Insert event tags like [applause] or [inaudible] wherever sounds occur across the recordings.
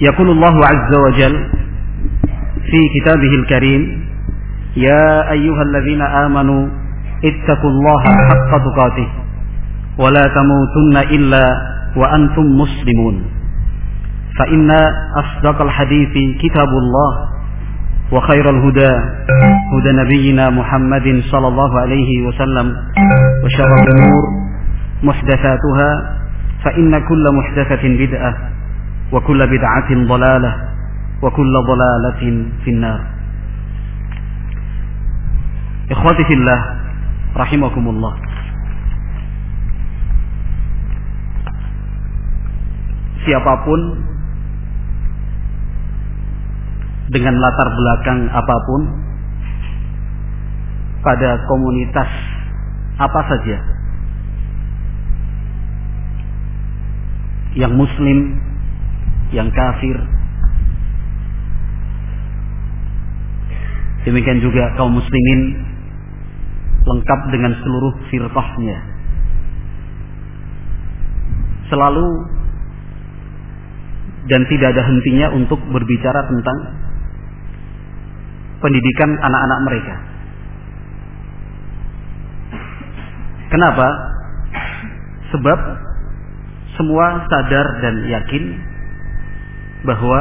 يقول الله عز وجل في كتابه الكريم يا أيها الذين آمنوا اتقوا الله حق تقاته ولا تموتن إلا وأنتم مسلمون. فإن أصدق الحديث كتاب الله وخير الهدى هدى نبينا محمد صلى الله عليه وسلم وشر الأمور محدثاتها فإن كل محدثة بدعة وكل بدعة ضلالة وكل ضلالة في النار إخوتي في الله رحمكم الله siapapun dengan latar belakang apapun pada komunitas apa saja yang muslim yang kafir demikian juga kaum muslimin lengkap dengan seluruh firqahnya selalu dan tidak ada hentinya untuk berbicara tentang pendidikan anak-anak mereka. Kenapa? Sebab semua sadar dan yakin bahwa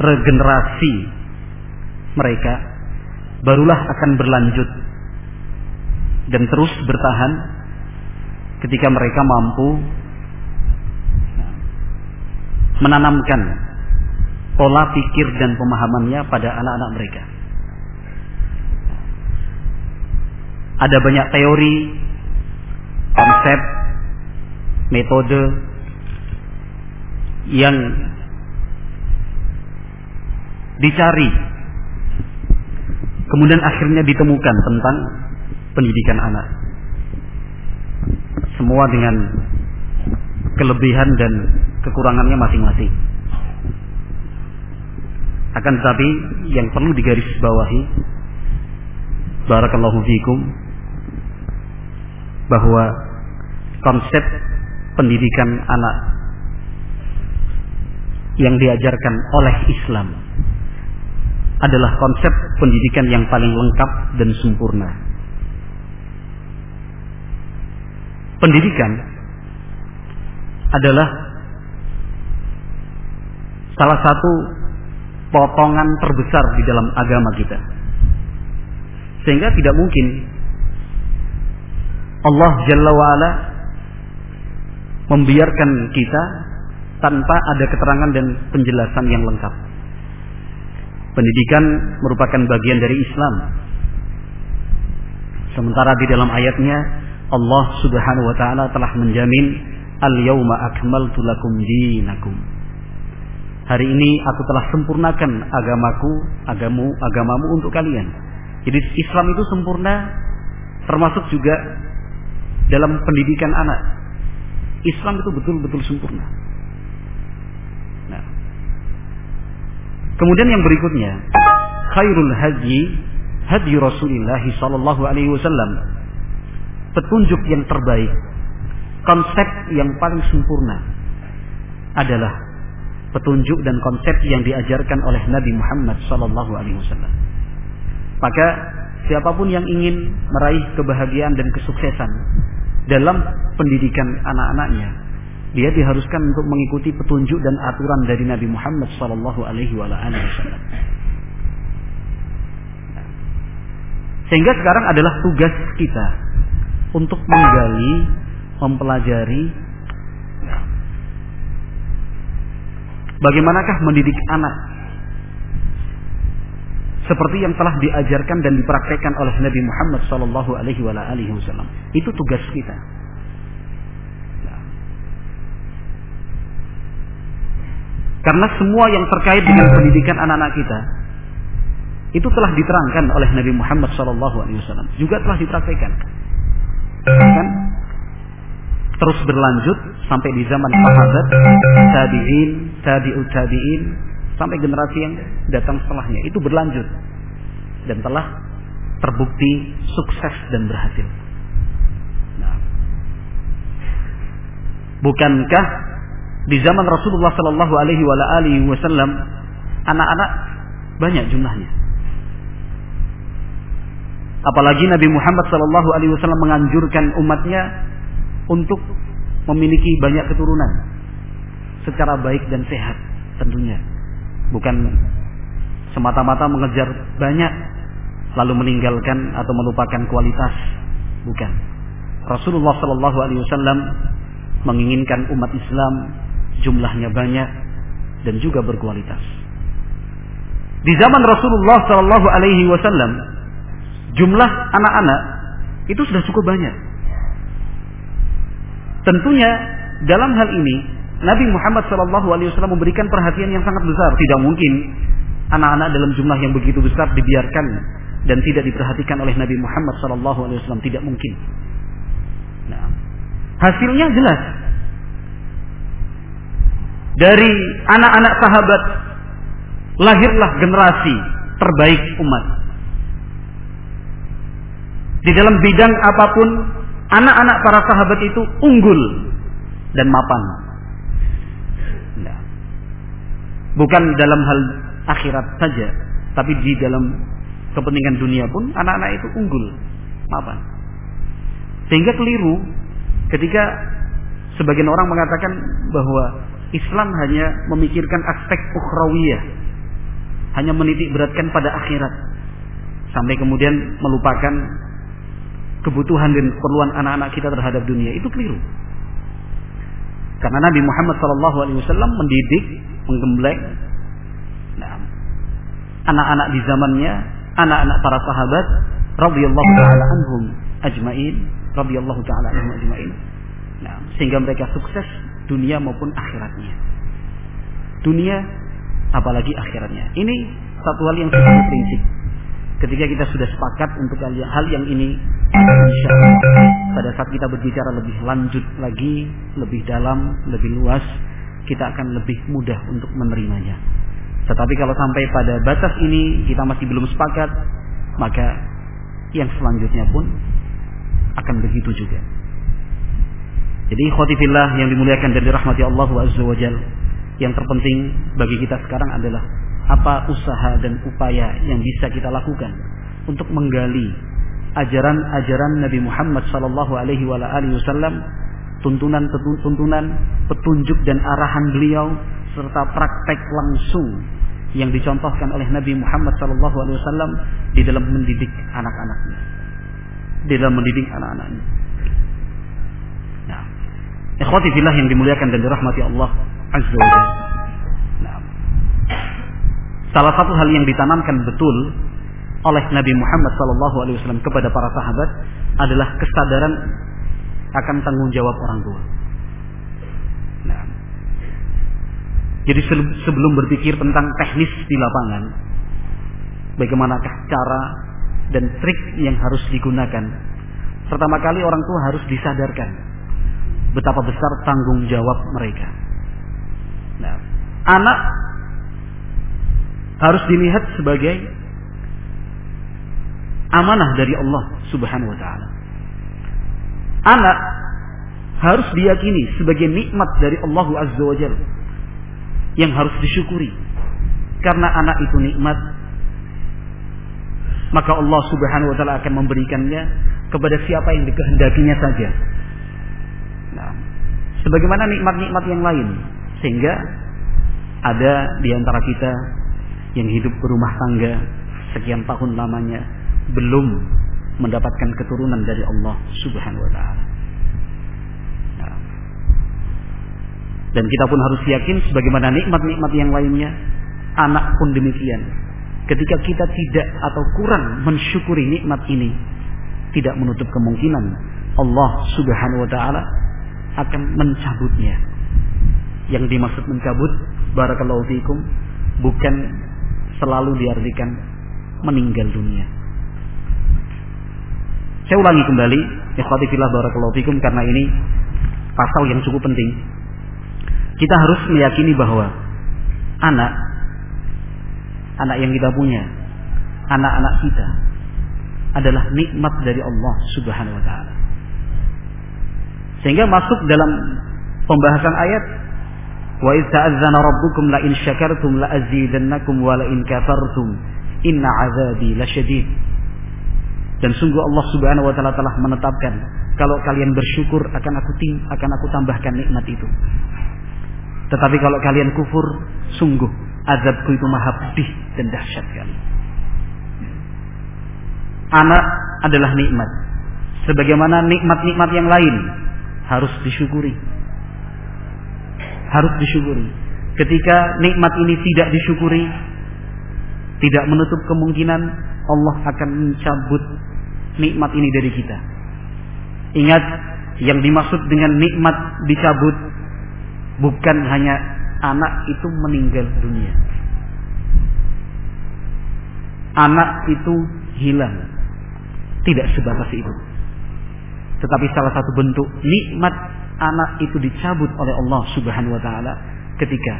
regenerasi mereka barulah akan berlanjut dan terus bertahan ketika mereka mampu menanamkan pola pikir dan pemahamannya pada anak-anak mereka. Ada banyak teori, konsep, metode yang dicari kemudian akhirnya ditemukan tentang pendidikan anak. Semua dengan kelebihan dan kekurangannya masing-masing. Akan tetapi yang perlu digarisbawahi barakallahu fikum bahwa konsep pendidikan anak yang diajarkan oleh Islam adalah konsep pendidikan yang paling lengkap dan sempurna. Pendidikan adalah salah satu potongan terbesar di dalam agama kita. Sehingga tidak mungkin Allah Jalla wa'ala membiarkan kita tanpa ada keterangan dan penjelasan yang lengkap. Pendidikan merupakan bagian dari Islam. Sementara di dalam ayatnya Allah Subhanahu wa taala telah menjamin al-yauma akmaltu lakum dinakum. Hari ini aku telah sempurnakan agamaku, agamu, agamamu untuk kalian. Jadi Islam itu sempurna termasuk juga dalam pendidikan anak. Islam itu betul-betul sempurna. Nah. Kemudian yang berikutnya, khairul haji hadi Rasulullah sallallahu alaihi wasallam. Petunjuk yang terbaik, konsep yang paling sempurna adalah petunjuk dan konsep yang diajarkan oleh Nabi Muhammad sallallahu alaihi wasallam. Maka siapa pun yang ingin meraih kebahagiaan dan kesuksesan dalam pendidikan anak-anaknya, dia diharuskan untuk mengikuti petunjuk dan aturan dari Nabi Muhammad sallallahu alaihi wasallam. Sehingga sekarang adalah tugas kita untuk menggali, mempelajari bagaimanakah mendidik anak seperti yang telah diajarkan dan dipraktekkan oleh Nabi Muhammad Sallallahu Alaihi Wasallam. Itu tugas kita. Karena semua yang terkait dengan pendidikan anak-anak kita itu telah diterangkan oleh Nabi Muhammad SAW. Juga telah dipraktikkan. Kan? Terus berlanjut sampai di zaman sahabat, tabi'in, tabi'ut tabi'in, sampai generasi yang datang setelahnya. Itu berlanjut. Dan telah terbukti sukses dan berhasil. Nah. Bukankah di zaman Rasulullah Shallallahu Alaihi Wasallam anak-anak banyak jumlahnya. Apalagi Nabi Muhammad Shallallahu Alaihi Wasallam menganjurkan umatnya untuk memiliki banyak keturunan secara baik dan sehat tentunya bukan semata-mata mengejar banyak lalu meninggalkan atau melupakan kualitas bukan Rasulullah Shallallahu Alaihi Wasallam menginginkan umat Islam jumlahnya banyak dan juga berkualitas. Di zaman Rasulullah Shallallahu Alaihi Wasallam, jumlah anak-anak itu sudah cukup banyak. Tentunya dalam hal ini Nabi Muhammad Shallallahu Alaihi Wasallam memberikan perhatian yang sangat besar. Tidak mungkin anak-anak dalam jumlah yang begitu besar dibiarkan dan tidak diperhatikan oleh Nabi Muhammad Shallallahu Alaihi Wasallam. Tidak mungkin. Nah, hasilnya jelas dari anak-anak sahabat lahirlah generasi terbaik umat. Di dalam bidang apa pun, anak-anak para sahabat itu unggul dan mapan. Nah, bukan dalam hal akhirat saja, tapi di dalam kepentingan dunia pun anak-anak itu unggul, mapan. Sehingga keliru ketika sebagian orang mengatakan bahwa Islam hanya memikirkan aspek ukhrawiyah. Hanya menitik beratkan pada akhirat. Sampai kemudian melupakan kebutuhan dan keperluan anak-anak kita terhadap dunia. Itu keliru. Karena Nabi Muhammad SAW mendidik, menggembleng nah, anak-anak di zamannya, anak-anak para sahabat, radhiyallahu taala anhum ajmain, radhiyallahu taala anhum ajmain. Nah, sehingga mereka sukses dunia maupun akhiratnya. Dunia apalagi akhiratnya. Ini satu hal yang sifatnya prinsip. Ketika kita sudah sepakat untuk hal yang ini, insya Allah pada saat kita berbicara lebih lanjut lagi, lebih dalam, lebih luas, kita akan lebih mudah untuk menerimanya. Tetapi kalau sampai pada batas ini kita masih belum sepakat, maka yang selanjutnya pun akan begitu juga. Jadi khotifillah yang dimuliakan dan dirahmati Allah Azza wa Jal. Yang terpenting bagi kita sekarang adalah apa usaha dan upaya yang bisa kita lakukan untuk menggali ajaran-ajaran Nabi Muhammad sallallahu alaihi wasallam, tuntunan tuntunan, petunjuk dan arahan beliau serta praktek langsung yang dicontohkan oleh Nabi Muhammad sallallahu alaihi wasallam di dalam mendidik anak-anaknya. Di dalam mendidik anak-anaknya. Ikhwati fillah yang dimuliakan dan dirahmati Allah Azza wa. Nah. Salah satu hal yang ditanamkan betul oleh Nabi Muhammad SAW kepada para sahabat adalah kesadaran akan tanggung jawab orang tua. Nah. Jadi sebelum berpikir tentang teknis di lapangan, bagaimanakah cara dan trik yang harus digunakan, pertama kali orang tua harus disadarkan betapa besar tanggung jawab mereka. Nah, anak harus dilihat sebagai amanah dari Allah Subhanahu wa taala. Anak harus diyakini sebagai nikmat dari Allah Azza wa Jalla yang harus disyukuri. Karena anak itu nikmat, maka Allah Subhanahu wa taala akan memberikannya kepada siapa yang dikehendakinya saja sebagaimana nikmat-nikmat yang lain sehingga ada di antara kita yang hidup berumah tangga sekian tahun lamanya belum mendapatkan keturunan dari Allah Subhanahu wa taala. Ya. Dan kita pun harus yakin sebagaimana nikmat-nikmat yang lainnya, anak pun demikian. Ketika kita tidak atau kurang mensyukuri nikmat ini, tidak menutup kemungkinan Allah Subhanahu wa taala akan mencabutnya. Yang dimaksud mencabut barakallahu fikum bukan selalu diartikan meninggal dunia. Saya ulangi kembali, ikhwati fillah barakallahu fikum karena ini pasal yang cukup penting. Kita harus meyakini bahwa anak anak yang kita punya, anak-anak kita adalah nikmat dari Allah Subhanahu wa taala. Sehingga masuk dalam pembahasan ayat Wa idza adzana rabbukum la in syakartum la azidannakum wa la in kafartum inna azabi lasyadid. Dan sungguh Allah Subhanahu wa taala telah menetapkan kalau kalian bersyukur akan aku tim akan aku tambahkan nikmat itu. Tetapi kalau kalian kufur, sungguh azabku itu maha pedih dan dahsyat sekali. Anak adalah nikmat. Sebagaimana nikmat-nikmat yang lain harus disyukuri harus disyukuri. Ketika nikmat ini tidak disyukuri, tidak menutup kemungkinan Allah akan mencabut nikmat ini dari kita. Ingat, yang dimaksud dengan nikmat dicabut bukan hanya anak itu meninggal dunia. Anak itu hilang. Tidak sebatas itu. Tetapi salah satu bentuk nikmat anak itu dicabut oleh Allah Subhanahu wa taala ketika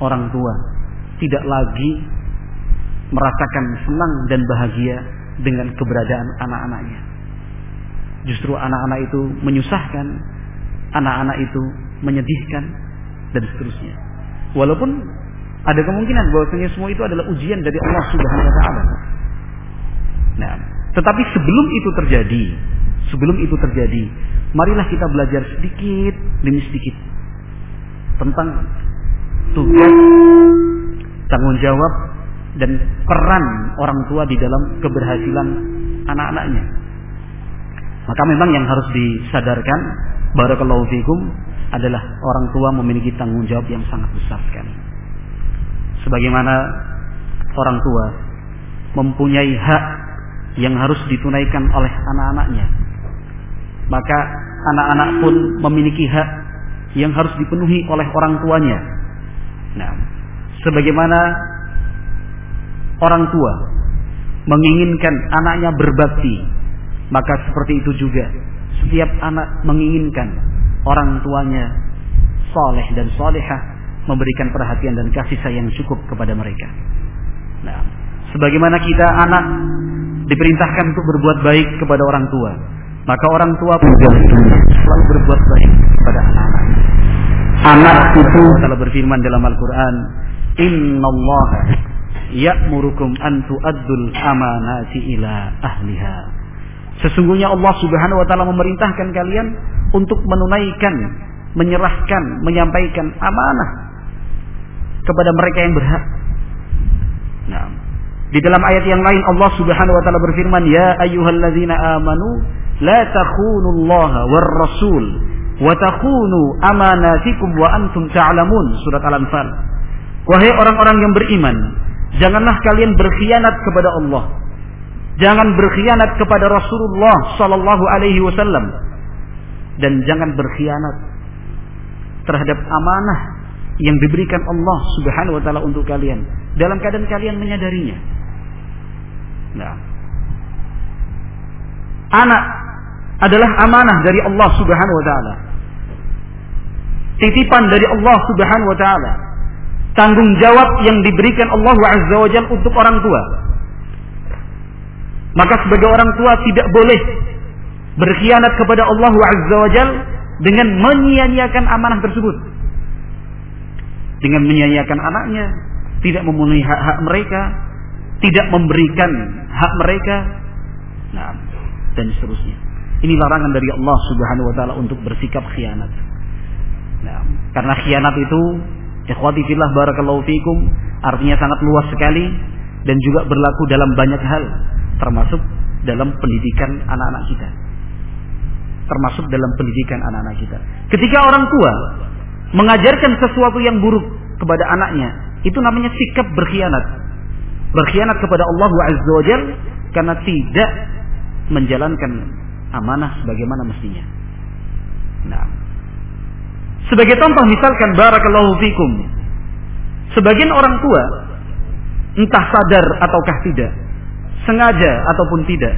orang tua tidak lagi merasakan senang dan bahagia dengan keberadaan anak-anaknya. Justru anak-anak itu menyusahkan, anak-anak itu menyedihkan dan seterusnya. Walaupun ada kemungkinan bahwasanya semua itu adalah ujian dari Allah Subhanahu wa taala. Nah, tetapi sebelum itu terjadi, sebelum itu terjadi, marilah kita belajar sedikit demi sedikit tentang tugas, tanggung jawab dan peran orang tua di dalam keberhasilan anak-anaknya. Maka memang yang harus disadarkan barakallahu fikum adalah orang tua memiliki tanggung jawab yang sangat besar sekali. Sebagaimana orang tua mempunyai hak yang harus ditunaikan oleh anak-anaknya maka anak-anak pun memiliki hak yang harus dipenuhi oleh orang tuanya. Nah, sebagaimana orang tua menginginkan anaknya berbakti, maka seperti itu juga setiap anak menginginkan orang tuanya soleh dan solehah memberikan perhatian dan kasih sayang cukup kepada mereka. Nah, sebagaimana kita anak diperintahkan untuk berbuat baik kepada orang tua, maka orang tua pun selalu berbuat baik kepada anak-anak. Anak itu telah berfirman dalam Al-Quran, Inna Allah ya'murukum an tu'addul amanati ila ahliha. Sesungguhnya Allah Subhanahu wa taala memerintahkan kalian untuk menunaikan, menyerahkan, menyampaikan amanah kepada mereka yang berhak. Nah, di dalam ayat yang lain Allah Subhanahu wa taala berfirman, "Ya ayyuhalladzina amanu war rasul wa takhunu amanatikum wa antum ta'lamun. Surat Al-Anfal. Wahai orang-orang yang beriman janganlah kalian berkhianat kepada Allah. Jangan berkhianat kepada Rasulullah sallallahu alaihi wasallam. Dan jangan berkhianat terhadap amanah yang diberikan Allah Subhanahu wa taala untuk kalian. Dalam keadaan kalian menyadarinya. Nah. Anak adalah amanah dari Allah Subhanahu wa taala. Titipan dari Allah Subhanahu wa taala. Tanggung jawab yang diberikan Allah Azza wa Jalla untuk orang tua. Maka sebagai orang tua tidak boleh berkhianat kepada Allah Azza wa Jalla dengan menyia-nyiakan amanah tersebut. Dengan menyia-nyiakan anaknya, tidak memenuhi hak-hak mereka, tidak memberikan hak mereka, nah, dan seterusnya. Ini larangan dari Allah Subhanahu wa taala untuk bersikap khianat. Nah, karena khianat itu ikhwati fillah barakallahu fikum artinya sangat luas sekali dan juga berlaku dalam banyak hal termasuk dalam pendidikan anak-anak kita. Termasuk dalam pendidikan anak-anak kita. Ketika orang tua mengajarkan sesuatu yang buruk kepada anaknya, itu namanya sikap berkhianat. Berkhianat kepada Allah Azza wa karena tidak menjalankan amanah sebagaimana mestinya. Nah, Sebagai contoh misalkan barakallahu fikum. Sebagian orang tua entah sadar ataukah tidak, sengaja ataupun tidak.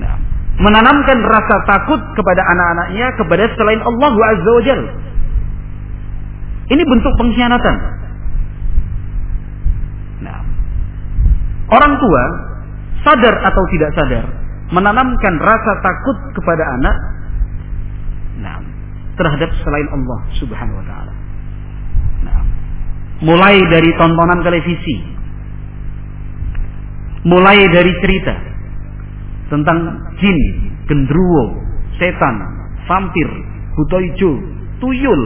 Nah, menanamkan rasa takut kepada anak-anaknya kepada selain Allah Azza wa. Ini bentuk pengkhianatan. Nah, orang tua sadar atau tidak sadar menanamkan rasa takut kepada anak nah, terhadap selain Allah Subhanahu wa taala. Nah, mulai dari tontonan televisi, mulai dari cerita tentang jin, gendruwo, setan, vampir, hijau, tuyul,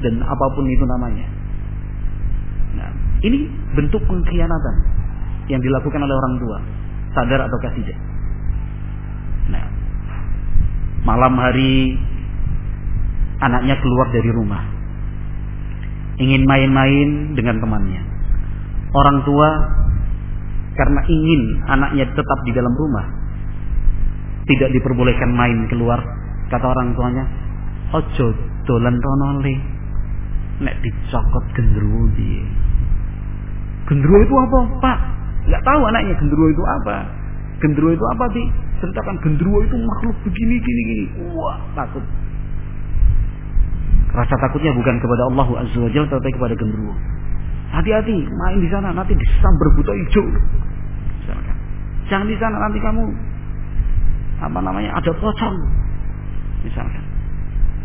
dan apa pun itu namanya. Nah, ini bentuk pengkhianatan yang dilakukan oleh orang tua, sadar ataukah tidak. Nah, malam hari anaknya keluar dari rumah, ingin main-main dengan temannya. Orang tua karena ingin anaknya tetap di dalam rumah, tidak diperbolehkan main keluar. Kata orang tuanya, ojo dolan tonole nek dicokot gendruwo piye gendruwo itu apa pak nggak tahu anaknya gendruwo itu apa. Gendruwo itu apa sih ceritakan gendruwo itu makhluk begini gini gini. Wah takut. Rasa takutnya bukan kepada Allah Azza wa Jalla tetapi kepada gendruwo. Hati-hati main di sana nanti disambar buta hijau. Jangan di sana nanti kamu apa namanya ada pocong. Misalkan.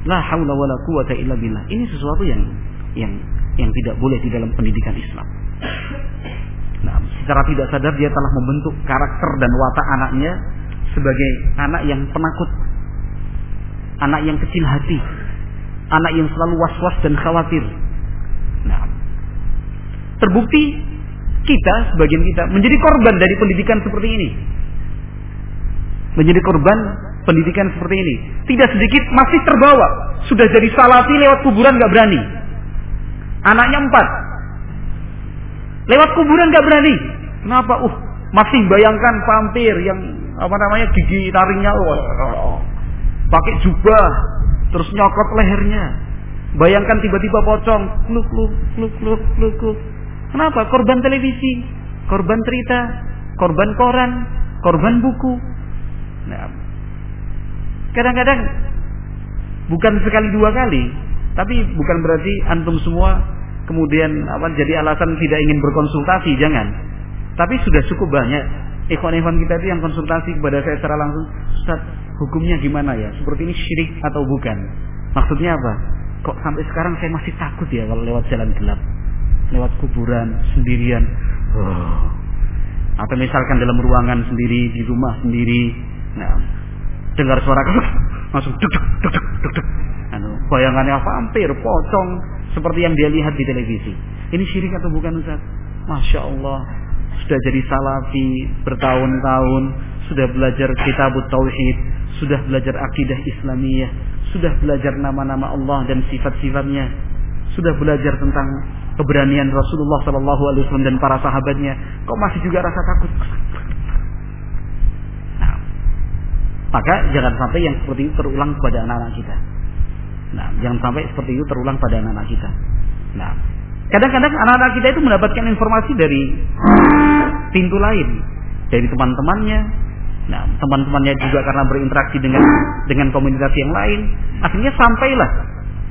La haula wala quwata illa billah. Ini sesuatu yang yang yang tidak boleh di dalam pendidikan Islam. Secara tidak sadar dia telah membentuk karakter dan watak anaknya sebagai anak yang penakut, anak yang kecil hati, anak yang selalu was-was dan khawatir. Nah, terbukti kita sebagian kita menjadi korban dari pendidikan seperti ini. Menjadi korban pendidikan seperti ini. Tidak sedikit masih terbawa. Sudah jadi salafi lewat kuburan gak berani. Anaknya empat. Lewat kuburan gak berani. Kenapa? Uh, masih bayangkan vampir yang apa namanya gigi taringnya oh, pakai jubah terus nyokot lehernya. Bayangkan tiba-tiba pocong kluk kluk kluk kluk kluk. Kenapa? Korban televisi korban cerita korban koran korban buku. Nah Kadang-kadang bukan sekali dua kali, tapi bukan berarti antum semua kemudian apa jadi alasan tidak ingin berkonsultasi, jangan. Tapi sudah cukup banyak ikhwan-ikhwan kita itu yang konsultasi kepada saya secara langsung, Ustaz, hukumnya gimana ya? Seperti ini syirik atau bukan? Maksudnya apa? Kok sampai sekarang saya masih takut ya kalau lewat jalan gelap, lewat kuburan sendirian. Oh. Atau misalkan dalam ruangan sendiri, di rumah sendiri. Nah, dengar suara langsung duk duk duk duk duk duk. Anu, bayangannya vampir, pocong seperti yang dia lihat di televisi. Ini syirik atau bukan Ustaz? Masya Allah, sudah jadi salafi bertahun-tahun, sudah belajar kitab tauhid, sudah belajar akidah Islamiyah, sudah belajar nama-nama Allah dan sifat-sifatnya, sudah belajar tentang keberanian Rasulullah Shallallahu Alaihi Wasallam dan para sahabatnya, kok masih juga rasa takut? Maka jangan sampai yang seperti itu terulang kepada anak-anak kita. Nah, jangan sampai seperti itu terulang pada anak-anak kita. Nah, kadang-kadang anak-anak kita itu mendapatkan informasi dari pintu lain, dari teman-temannya. Nah, teman-temannya juga karena berinteraksi dengan dengan komunitas yang lain, akhirnya sampailah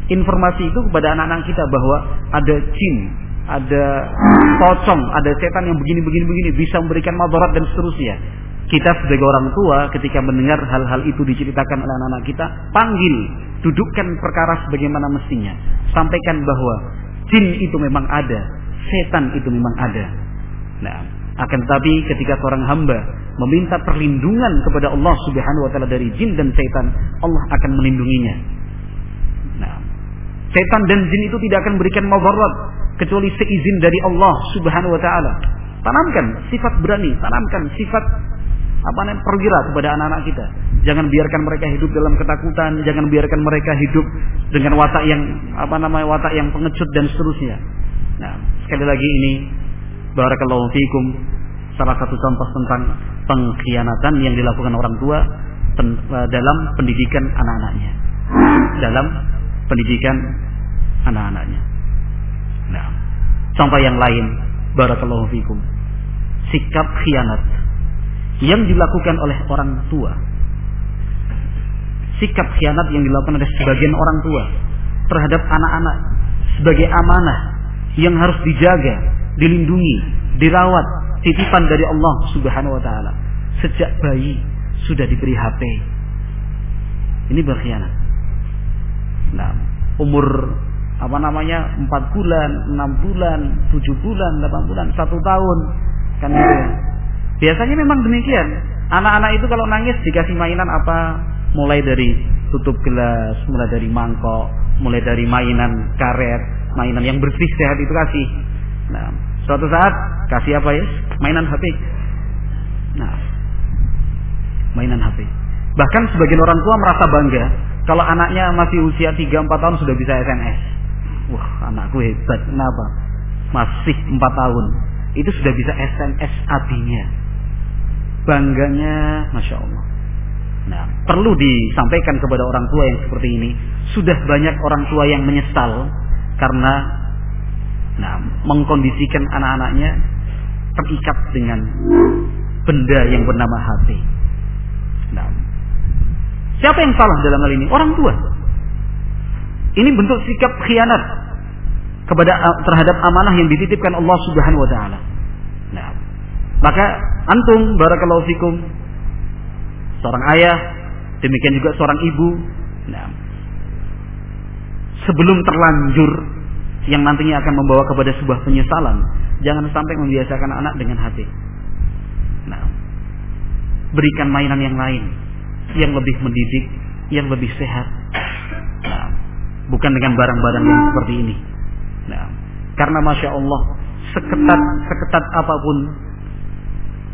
informasi itu kepada anak-anak kita bahwa ada jin, ada pocong, ada setan yang begini begini bisa memberikan madarat dan seterusnya kita sebagai orang tua ketika mendengar hal-hal itu diceritakan oleh anak-anak kita, panggil, dudukkan perkara sebagaimana mestinya. Sampaikan bahwa jin itu memang ada, setan itu memang ada. Nah, akan tetapi ketika seorang hamba meminta perlindungan kepada Allah Subhanahu wa taala dari jin dan setan, Allah akan melindunginya. Nah, setan dan jin itu tidak akan berikan madarat kecuali seizin dari Allah Subhanahu wa taala. Tanamkan sifat berani, tanamkan sifat apa namanya perwira kepada anak-anak kita. Jangan biarkan mereka hidup dalam ketakutan, jangan biarkan mereka hidup dengan watak yang apa namanya watak yang pengecut dan seterusnya. Nah, sekali lagi ini barakallahu fikum salah satu contoh tentang pengkhianatan yang dilakukan orang tua dalam pendidikan anak-anaknya. dalam pendidikan anak-anaknya. Nah, contoh yang lain, barakallahu fikum. Sikap khianat yang dilakukan oleh orang tua. Sikap khianat yang dilakukan oleh sebagian orang tua terhadap anak-anak sebagai amanah yang harus dijaga, dilindungi, dirawat, titipan dari Allah Subhanahu wa taala. Sejak bayi sudah diberi HP. Ini berkhianat. Nah, umur apa namanya empat bulan, enam bulan, tujuh bulan, delapan bulan, satu tahun kan gitu. Ya. Biasanya memang demikian. Anak-anak itu kalau nangis dikasih mainan apa? Mulai dari tutup gelas, mulai dari mangkok, mulai dari mainan karet, mainan yang bersih sehat itu kasih. Nah, suatu saat kasih apa ya? Mainan HP. Nah, mainan HP. Bahkan sebagian orang tua merasa bangga kalau anaknya masih usia 3-4 tahun sudah bisa SMS. Wah, anakku hebat. Kenapa? Masih 4 tahun. Itu sudah bisa SMS abinya. Bangganya, Masya Allah. Nah, perlu disampaikan kepada orang tua yang seperti ini. Sudah banyak orang tua yang menyesal karena nah, mengkondisikan anak-anaknya terikat dengan benda yang bernama HP. Nah, siapa yang salah dalam hal ini? Orang tua. Ini bentuk sikap khianat kepada terhadap amanah yang dititipkan Allah Subhanahu wa taala. Nah, maka antum barakallahu fikum seorang ayah, demikian juga seorang ibu. Nah, sebelum terlanjur yang nantinya akan membawa kepada sebuah penyesalan, jangan sampai membiasakan anak dengan hati. Nah, berikan mainan yang lain yang lebih mendidik, yang lebih sehat. Nah, bukan dengan barang-barang yang seperti ini. Nah, karena masya Allah seketat seketat apa pun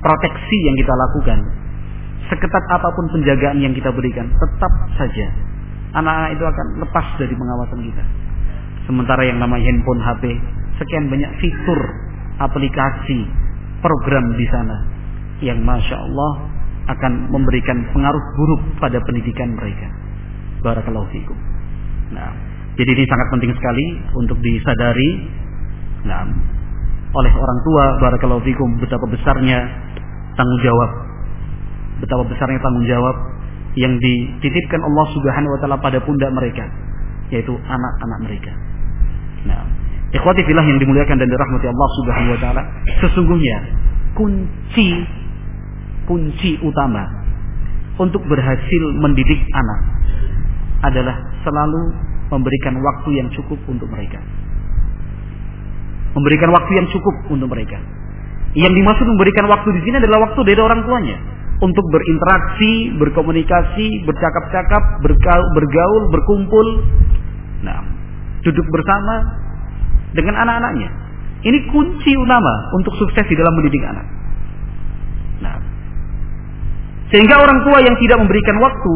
proteksi yang kita lakukan, seketat apa pun penjagaan yang kita berikan, tetap saja anak-anak itu akan lepas dari pengawasan kita. Sementara yang namanya handphone HP, sekian banyak fitur, aplikasi, program di sana yang masya Allah akan memberikan pengaruh buruk pada pendidikan mereka. Barakallahu fikum. Nah, jadi ini sangat penting sekali untuk disadari nah, oleh orang tua barakallahu fikum betapa besarnya tanggung jawab betapa besarnya tanggung jawab yang dititipkan Allah Subhanahu wa taala pada pundak mereka yaitu anak-anak mereka. Nah, ikhwati fillah yang dimuliakan dan dirahmati Allah Subhanahu wa taala, sesungguhnya kunci kunci utama untuk berhasil mendidik anak adalah selalu memberikan waktu yang cukup untuk mereka. Memberikan waktu yang cukup untuk mereka. Yang dimaksud memberikan waktu di sini adalah waktu dari orang tuanya untuk berinteraksi, berkomunikasi, bercakap-cakap, bergaul, berkumpul. Nah, duduk bersama dengan anak-anaknya. Ini kunci utama untuk sukses di dalam mendidik anak. Nah, sehingga orang tua yang tidak memberikan waktu,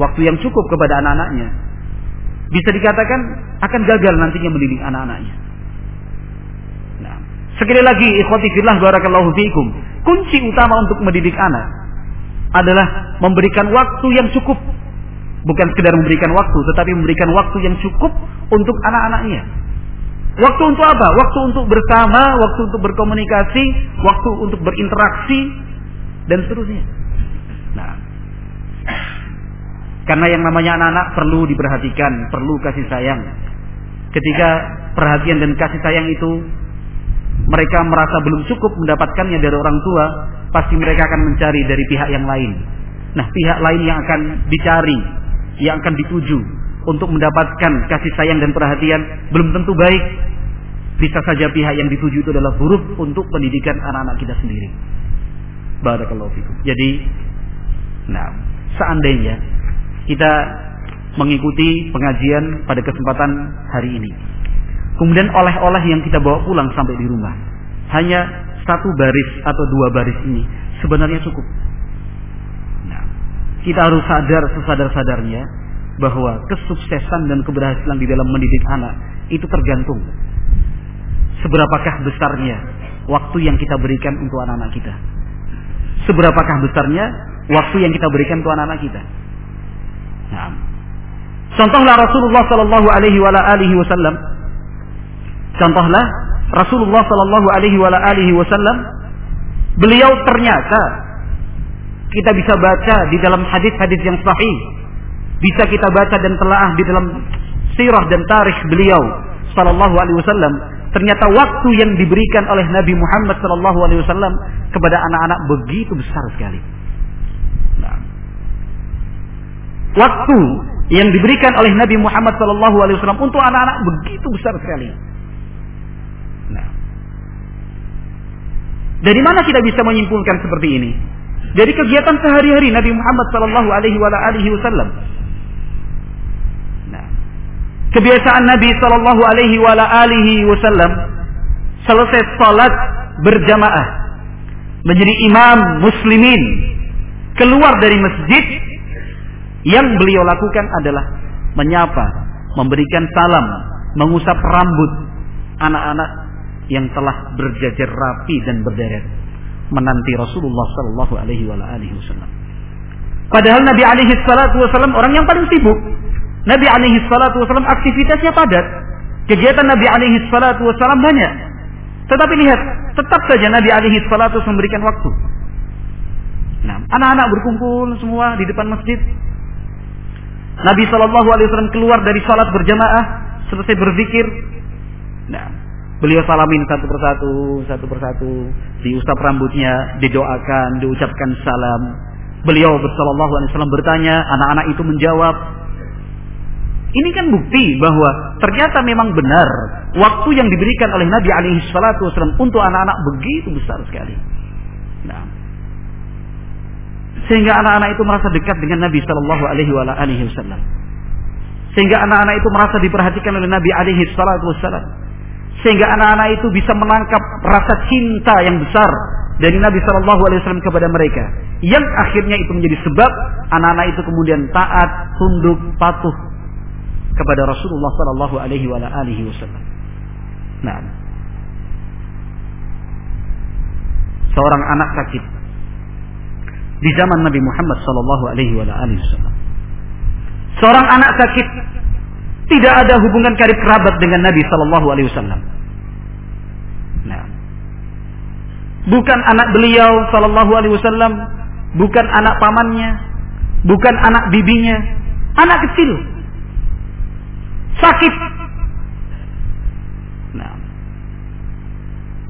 waktu yang cukup kepada anak-anaknya, bisa dikatakan akan gagal nantinya mendidik anak-anaknya. Nah, sekali lagi ikhwati fillah barakallahu fiikum. Kunci utama untuk mendidik anak adalah memberikan waktu yang cukup. Bukan sekedar memberikan waktu, tetapi memberikan waktu yang cukup untuk anak-anaknya. Waktu untuk apa? Waktu untuk bersama, waktu untuk berkomunikasi, waktu untuk berinteraksi, dan seterusnya. Nah, [clears throat] karena yang namanya anak-anak perlu diperhatikan, perlu kasih sayang. Ketika perhatian dan kasih sayang itu mereka merasa belum cukup mendapatkannya dari orang tua, pasti mereka akan mencari dari pihak yang lain. Nah, pihak lain yang akan dicari, yang akan dituju untuk mendapatkan kasih sayang dan perhatian belum tentu baik. Bisa saja pihak yang dituju itu adalah buruk untuk pendidikan anak-anak kita sendiri. Barakallahu fikum. Jadi, nah, seandainya kita mengikuti pengajian pada kesempatan hari ini. Kemudian oleh-oleh yang kita bawa pulang sampai di rumah. Hanya satu baris atau dua baris ini sebenarnya cukup. Nah, kita harus sadar sesadar-sadarnya bahwa kesuksesan dan keberhasilan di dalam mendidik anak itu tergantung seberapakah besarnya waktu yang kita berikan untuk anak-anak kita. Seberapakah besarnya waktu yang kita berikan untuk anak-anak kita. Nah, Contohlah Rasulullah Sallallahu Alaihi Wasallam. Contohlah Rasulullah Sallallahu Alaihi Wasallam. Beliau ternyata kita bisa baca di dalam hadis-hadis yang sahih. Bisa kita baca dan telaah di dalam sirah dan tarikh beliau Sallallahu Alaihi Wasallam. Ternyata waktu yang diberikan oleh Nabi Muhammad Sallallahu Alaihi Wasallam kepada anak-anak begitu besar sekali. Nah. Waktu yang diberikan oleh Nabi Muhammad Sallallahu Alaihi Wasallam untuk anak-anak begitu besar sekali. Nah, dari mana kita bisa menyimpulkan seperti ini? Dari kegiatan sehari-hari Nabi Muhammad Sallallahu Alaihi Wasallam. Kebiasaan Nabi Sallallahu Alaihi Wasallam selesai salat berjamaah menjadi imam muslimin keluar dari masjid yang beliau lakukan adalah menyapa, memberikan salam, mengusap rambut anak-anak yang telah berjajar rapi dan berderet menanti Rasulullah Sallallahu Alaihi Wasallam. Padahal Nabi Alaihi Wasallam orang yang paling sibuk. Nabi Alaihi Wasallam aktivitasnya padat. Kegiatan Nabi Alaihi Wasallam banyak. Tetapi lihat, tetap saja Nabi Alaihi Wasallam memberikan waktu. Nah, anak-anak berkumpul semua di depan masjid Nabi Shallallahu Alaihi Wasallam keluar dari salat berjamaah selesai berzikir. Nah, beliau salamin satu persatu, satu persatu, diusap rambutnya, didoakan, diucapkan salam. Beliau Shallallahu Alaihi Wasallam bertanya, anak-anak itu menjawab. Ini kan bukti bahwa ternyata memang benar waktu yang diberikan oleh Nabi Alaihi Wasallam untuk anak-anak begitu besar sekali. Nah, sehingga anak-anak itu merasa dekat dengan Nabi Shallallahu Alaihi Wasallam. Sehingga anak-anak itu merasa diperhatikan oleh Nabi Alaihi Wasallam. Sehingga anak-anak itu bisa menangkap rasa cinta yang besar dari Nabi Shallallahu Alaihi Wasallam kepada mereka, yang akhirnya itu menjadi sebab anak-anak itu kemudian taat, tunduk, patuh kepada Rasulullah Shallallahu Alaihi Wasallam. Nah, seorang anak sakit di zaman Nabi Muhammad sallallahu alaihi wasallam. Seorang anak sakit tidak ada hubungan karib kerabat dengan Nabi sallallahu alaihi wasallam. Nah, bukan anak beliau sallallahu alaihi wasallam, bukan anak pamannya, bukan anak bibinya, anak kecil. Sakit. Nah,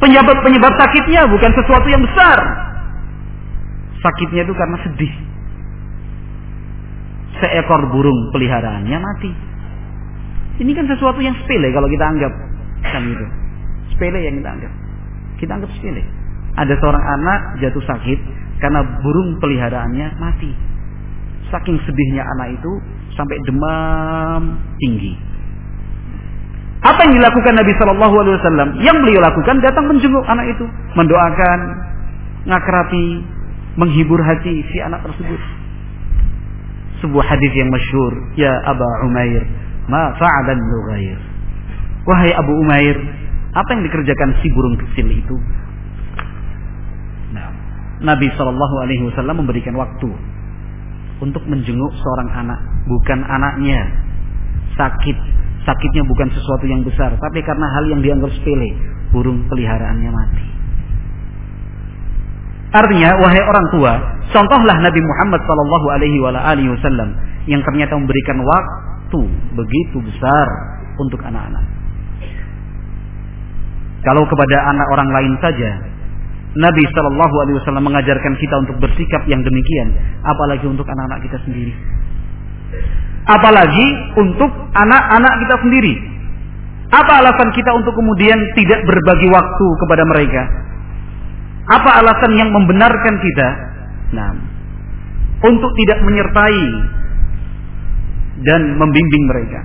penyebab penyebab sakitnya bukan sesuatu yang besar Sakitnya itu karena sedih. Seekor burung peliharaannya mati. Ini kan sesuatu yang sepele kalau kita anggap kan itu. Sepele yang kita anggap. Kita anggap sepele. Ada seorang anak jatuh sakit karena burung peliharaannya mati. Saking sedihnya anak itu sampai demam tinggi. Apa yang dilakukan Nabi Shallallahu Alaihi Wasallam? Yang beliau lakukan datang menjenguk anak itu, mendoakan, ngakrapi, menghibur hati si anak tersebut. Sebuah hadis yang masyhur, ya Aba Umair, ma fa'alan nughair. Wahai Abu Umair, apa yang dikerjakan si burung kecil itu? Nah, Nabi Shallallahu Alaihi Wasallam memberikan waktu untuk menjenguk seorang anak, bukan anaknya sakit, sakitnya bukan sesuatu yang besar, tapi karena hal yang dianggap sepele, burung peliharaannya mati. Artinya, wahai orang tua, contohlah Nabi Muhammad Shallallahu Alaihi Wasallam yang ternyata memberikan waktu begitu besar untuk anak-anak. Kalau kepada anak orang lain saja, Nabi Shallallahu Alaihi Wasallam mengajarkan kita untuk bersikap yang demikian, apalagi untuk anak-anak kita sendiri. Apalagi untuk anak-anak kita sendiri. Apa alasan kita untuk kemudian tidak berbagi waktu kepada mereka? Apa alasan yang membenarkan kita? Nah, untuk tidak menyertai dan membimbing mereka.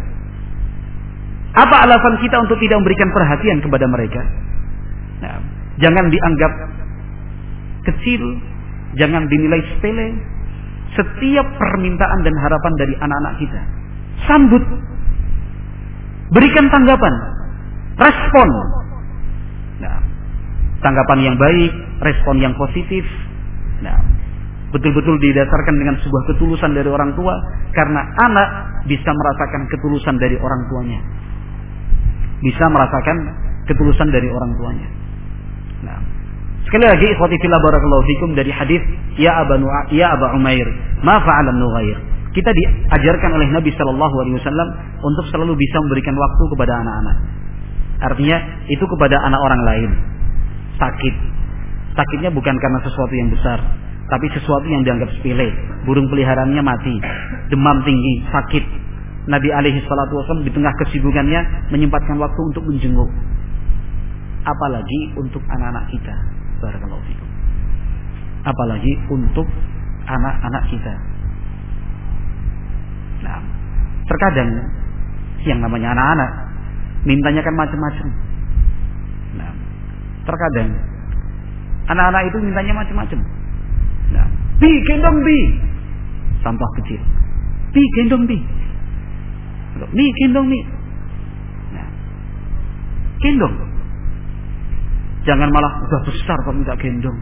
Apa alasan kita untuk tidak memberikan perhatian kepada mereka? Nah, jangan dianggap kecil, jangan dinilai sepele. Setiap permintaan dan harapan dari anak-anak kita, sambut, berikan tanggapan, respon. Nah, tanggapan yang baik, respon yang positif. Nah, betul-betul didasarkan dengan sebuah ketulusan dari orang tua karena anak bisa merasakan ketulusan dari orang tuanya. Bisa merasakan ketulusan dari orang tuanya sekali lagi ikhwati fillah barakallahu fikum dari hadis ya Aba ya Aba Umair ma fa'ala Nughair kita diajarkan oleh Nabi Shallallahu alaihi wasallam untuk selalu bisa memberikan waktu kepada anak-anak artinya itu kepada anak orang lain sakit sakitnya bukan karena sesuatu yang besar tapi sesuatu yang dianggap sepele. Burung peliharaannya mati, demam tinggi, sakit. Nabi alaihi salatu wasallam di tengah kesibukannya menyempatkan waktu untuk menjenguk. Apalagi untuk anak-anak kita. Barakallahu fikum. Apalagi untuk anak-anak kita. Nah, terkadang yang namanya anak-anak mintanya kan macam-macam. Nah, terkadang anak-anak itu mintanya macam-macam. Nah, bi gendong bi. Contoh kecil. Bi gendong bi. Mi gendong mi. Nah, gendong. Jangan malah udah besar kok minta gendong.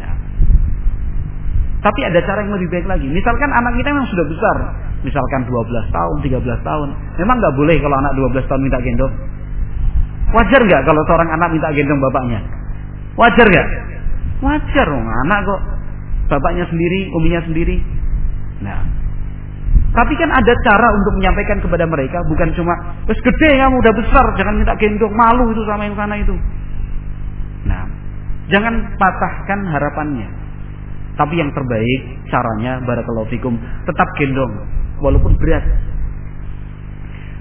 Nah. Tapi ada cara yang lebih baik lagi. Misalkan anak kita memang sudah besar, misalkan 12 tahun, 13 tahun. Memang nggak boleh kalau anak 12 tahun minta gendong. Wajar nggak kalau seorang anak minta gendong bapaknya? Wajar nggak? Wajar dong anak kok. Bapaknya sendiri, uminya sendiri. Nah, tapi kan ada cara untuk menyampaikan kepada mereka, bukan cuma, wes gede kamu udah besar, jangan minta gendong, malu itu sama yang sana itu. Nah, jangan patahkan harapannya. Tapi yang terbaik caranya barakallahu fikum tetap gendong walaupun berat.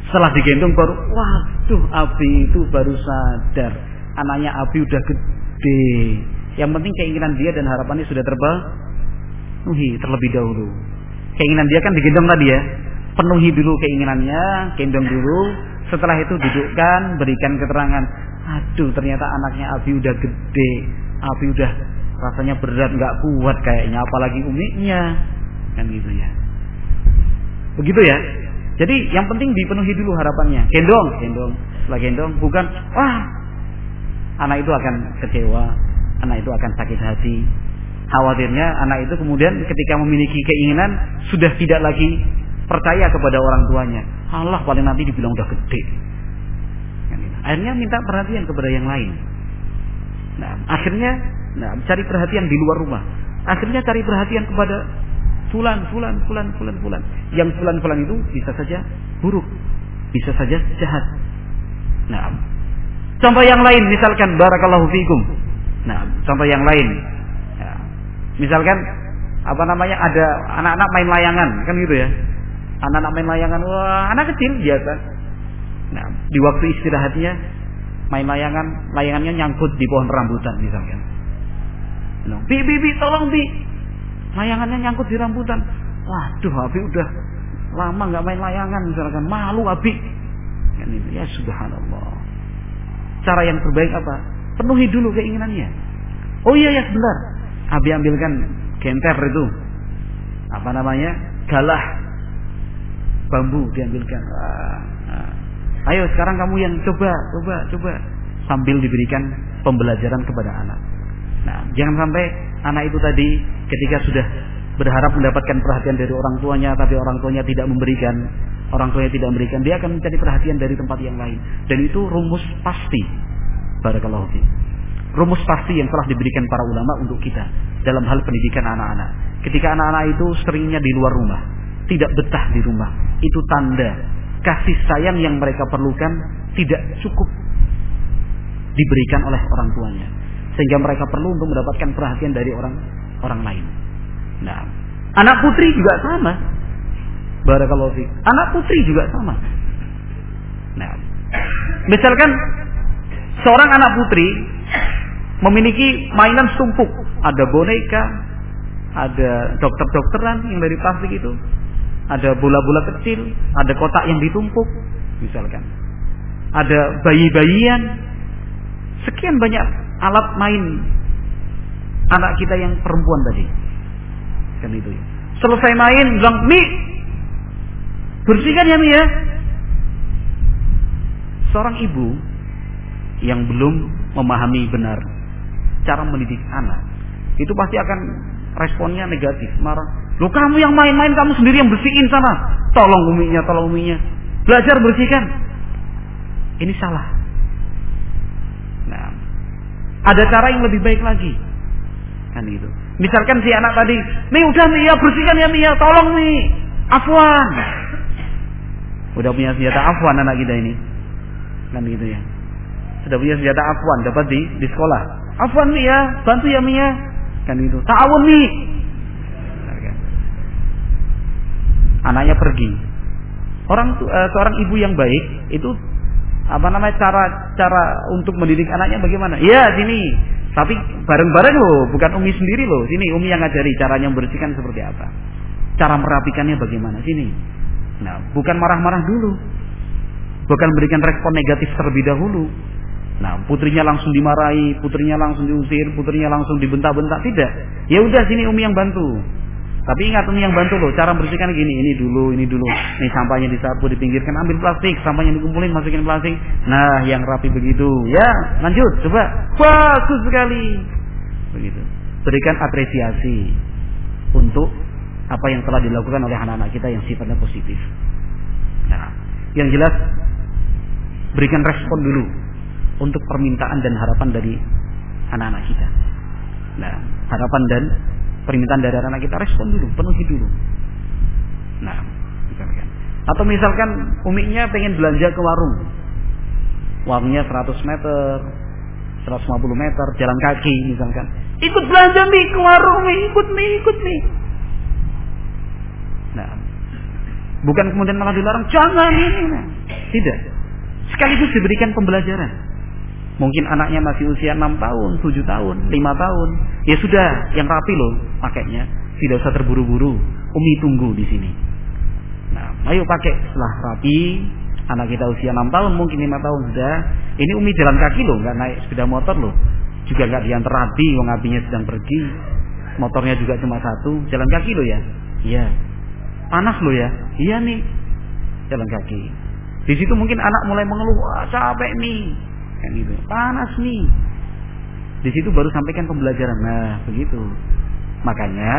Setelah digendong baru waduh Abi itu baru sadar anaknya Abi udah gede. Yang penting keinginan dia dan harapannya sudah terpenuhi terlebih dahulu. Keinginan dia kan digendong tadi ya. Penuhi dulu keinginannya, gendong dulu. Setelah itu dudukkan, berikan keterangan. Aduh, ternyata anaknya Abi udah gede. Abi udah rasanya berat, nggak kuat kayaknya. Apalagi uminya. Kan gitu ya. Begitu ya. Jadi yang penting dipenuhi dulu harapannya. Gendong, gendong. Setelah gendong, bukan, wah, anak itu akan kecewa, anak itu akan sakit hati. Khawatirnya anak itu kemudian ketika memiliki keinginan sudah tidak lagi percaya kepada orang tuanya. Allah paling nanti dibilang udah gede. Kan gitu. Akhirnya minta perhatian kepada yang lain. Nah, akhirnya nah, cari perhatian di luar rumah. Akhirnya cari perhatian kepada fulan, fulan, fulan, fulan, fulan. Yang fulan, fulan itu bisa saja buruk, bisa saja jahat. Nah, contoh yang lain misalkan barakallahu fikum. Nah, contoh yang lain. Misalkan apa namanya ada anak-anak main layangan kan gitu ya. Anak-anak main layangan, wah anak kecil biasa. Nah, di waktu istirahatnya main layangan, layangannya nyangkut di pohon rambutan misalkan. Nah, bi bi bi tolong bi. Layangannya nyangkut di rambutan. Waduh, Abi udah lama nggak main layangan misalkan, malu Abi. Kan itu ya subhanallah. Cara yang terbaik apa? Penuhi dulu keinginannya. Oh iya ya sebentar. Abi ambilkan genter itu. Apa namanya? Galah. Bambu diambilkan. Ah, ah. Ayo sekarang kamu yang coba, coba, coba. Sambil diberikan pembelajaran kepada anak. Nah, jangan sampai anak itu tadi ketika sudah berharap mendapatkan perhatian dari orang tuanya, tapi orang tuanya tidak memberikan, orang tuanya tidak memberikan, dia akan mencari perhatian dari tempat yang lain. Dan itu rumus pasti Barakallahu fi. Rumus pasti yang telah diberikan para ulama untuk kita dalam hal pendidikan anak-anak. Ketika anak-anak itu seringnya di luar rumah, tidak betah di rumah, itu tanda kasih sayang yang mereka perlukan tidak cukup diberikan oleh orang tuanya. Sehingga mereka perlu untuk mendapatkan perhatian dari orang orang lain. Nah, anak putri juga sama. Barakallahu fi. Anak putri juga sama. Nah, misalkan seorang anak putri memiliki mainan sumpuk. Ada boneka, ada dokter-dokteran yang dari plastik itu, ada bola-bola kecil, ada kotak yang ditumpuk, misalkan. Ada bayi-bayian, sekian banyak alat main anak kita yang perempuan tadi. Kan itu ya. Selesai main, bilang, Mi, bersihkan ya Mi ya. Seorang ibu yang belum memahami benar cara mendidik anak itu pasti akan responnya negatif, marah. Lo kamu yang main-main, kamu sendiri yang bersihin sana. Tolong uminya, tolong uminya. Belajar bersihkan. Ini salah. Nah, ada cara yang lebih baik lagi. Kan itu. Misalkan si anak tadi, nih udah nih ya bersihkan ya Mia, tolong nih, afwan. Udah punya senjata afwan anak kita ini, kan gitu ya. Sudah punya senjata afwan dapat di di sekolah. Afwan ya, bantu ya Mia, kan itu. Ta'awun nih. Anaknya pergi. Orang uh, seorang ibu yang baik itu apa namanya cara cara untuk mendidik anaknya bagaimana? Ya sini tapi bareng-bareng loh, bukan Umi sendiri loh. Sini Umi yang ngajari caranya membersihkan seperti apa. Cara merapikannya bagaimana. Sini. Nah, bukan marah-marah dulu. Bukan memberikan respon negatif terlebih dahulu. Nah, putrinya langsung dimarahi, putrinya langsung diusir, putrinya langsung dibentak-bentak. Tidak. Ya udah sini Umi yang bantu. Tapi ingat ini yang bantu loh, cara bersihkan gini, ini dulu, ini dulu. Nih sampahnya disapu, dipinggirkan, ambil plastik, sampahnya dikumpulin, masukin plastik. Nah, yang rapi begitu. Ya, lanjut, coba. Bagus sekali. Begitu. Berikan apresiasi untuk apa yang telah dilakukan oleh anak-anak kita yang sifatnya positif. Nah, yang jelas berikan respon dulu untuk permintaan dan harapan dari anak-anak kita. Nah, harapan dan permintaan dari anak kita respon dulu, penuhi dulu. Nah, misalkan. Atau misalkan umiknya pengen belanja ke warung. Warungnya 100 meter, 150 meter, jalan kaki misalkan. Ikut belanja nih ke warung nih, ikut nih, ikut nih. Nah, bukan kemudian malah dilarang, jangan ini. Tidak. Sekaligus diberikan pembelajaran. Mungkin anaknya masih usia 6 tahun, 7 tahun, 5 tahun. Ya sudah, yang rapi loh pakainya. Tidak usah terburu-buru. Umi tunggu di sini. Nah, ayo pakai setelah rapi. Anak kita usia 6 tahun, mungkin 5 tahun sudah. Ini Umi jalan kaki loh, nggak naik sepeda motor loh. Juga nggak diantar rapi, wong abinya sedang pergi. Motornya juga cuma satu, jalan kaki loh ya. Iya. Panas loh ya. Iya nih. Jalan kaki. Di situ mungkin anak mulai mengeluh, wah capek nih kan gitu. Panas nih. Di situ baru sampaikan pembelajaran. Nah begitu. Makanya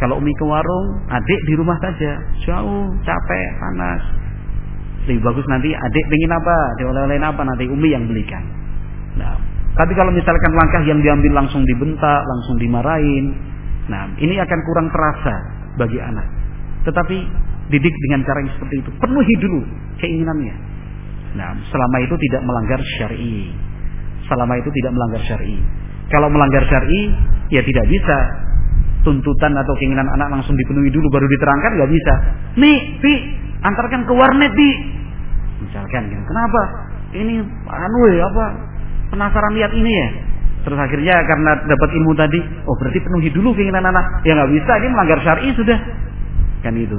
kalau umi ke warung adik di rumah saja. Jauh capek panas. Lebih bagus nanti adik pengen apa? Dioleh-olehin apa nanti umi yang belikan? Nah tapi kalau misalkan langkah yang diambil langsung dibentak langsung dimarahin nah ini akan kurang terasa bagi anak. Tetapi didik dengan cara yang seperti itu. Penuhi dulu keinginannya Nah, selama itu tidak melanggar syar'i. Selama itu tidak melanggar syar'i. Kalau melanggar syar'i, ya tidak bisa tuntutan atau keinginan anak langsung dipenuhi dulu baru diterangkan nggak bisa. Nih, Pi, antarkan ke warnet, Pi. Misalkan, gitu. kenapa? Ini anu ya apa? Penasaran lihat ini ya. Terus akhirnya karena dapat ilmu tadi, oh berarti penuhi dulu keinginan anak. Ya nggak bisa, ini melanggar syar'i sudah. Kan itu.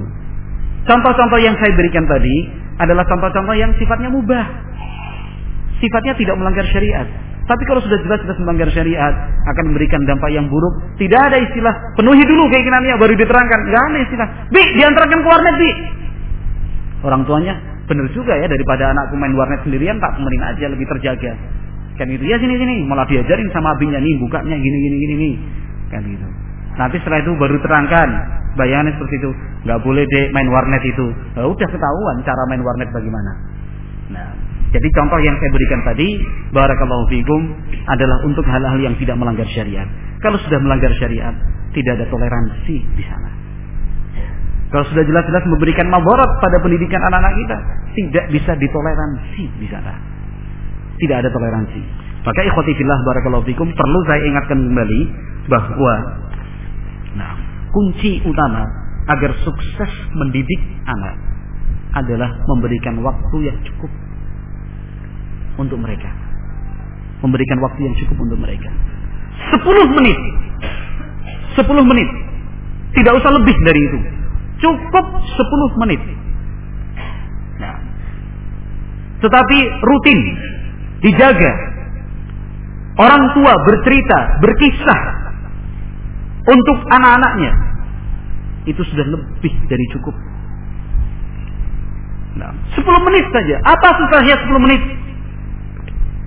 Contoh-contoh yang saya berikan tadi adalah contoh-contoh yang sifatnya mubah. Sifatnya tidak melanggar syariat. Tapi kalau sudah jelas-jelas melanggar syariat akan memberikan dampak yang buruk. Tidak ada istilah penuhi dulu keinginannya baru diterangkan. Tidak ada istilah. Bi, diantarkan ke warnet bi. Orang tuanya benar juga ya daripada anakku main warnet sendirian tak temenin aja lebih terjaga. Kan gitu ya sini sini malah diajarin sama abinya nih bukanya gini gini gini nih. Kan gitu. Nanti setelah itu baru terangkan bayangannya seperti itu. Nggak boleh deh main warnet itu. Nah, udah ketahuan cara main warnet bagaimana. Nah, jadi contoh yang saya berikan tadi, barakallahu fikum adalah untuk hal-hal yang tidak melanggar syariat. Kalau sudah melanggar syariat, tidak ada toleransi di sana. Kalau sudah jelas-jelas memberikan mabarat pada pendidikan anak-anak kita, tidak bisa ditoleransi di sana. Tidak ada toleransi. Maka ikhwati fillah barakallahu fikum perlu saya ingatkan kembali bahwa nah, kunci utama agar sukses mendidik anak adalah memberikan waktu yang cukup untuk mereka. Memberikan waktu yang cukup untuk mereka. 10 menit. 10 menit. Tidak usah lebih dari itu. Cukup 10 menit. Nah. Tetapi rutin dijaga. Orang tua bercerita, berkisah untuk anak-anaknya itu sudah lebih dari cukup. Nah, 10 menit saja. Apa susahnya 10 menit?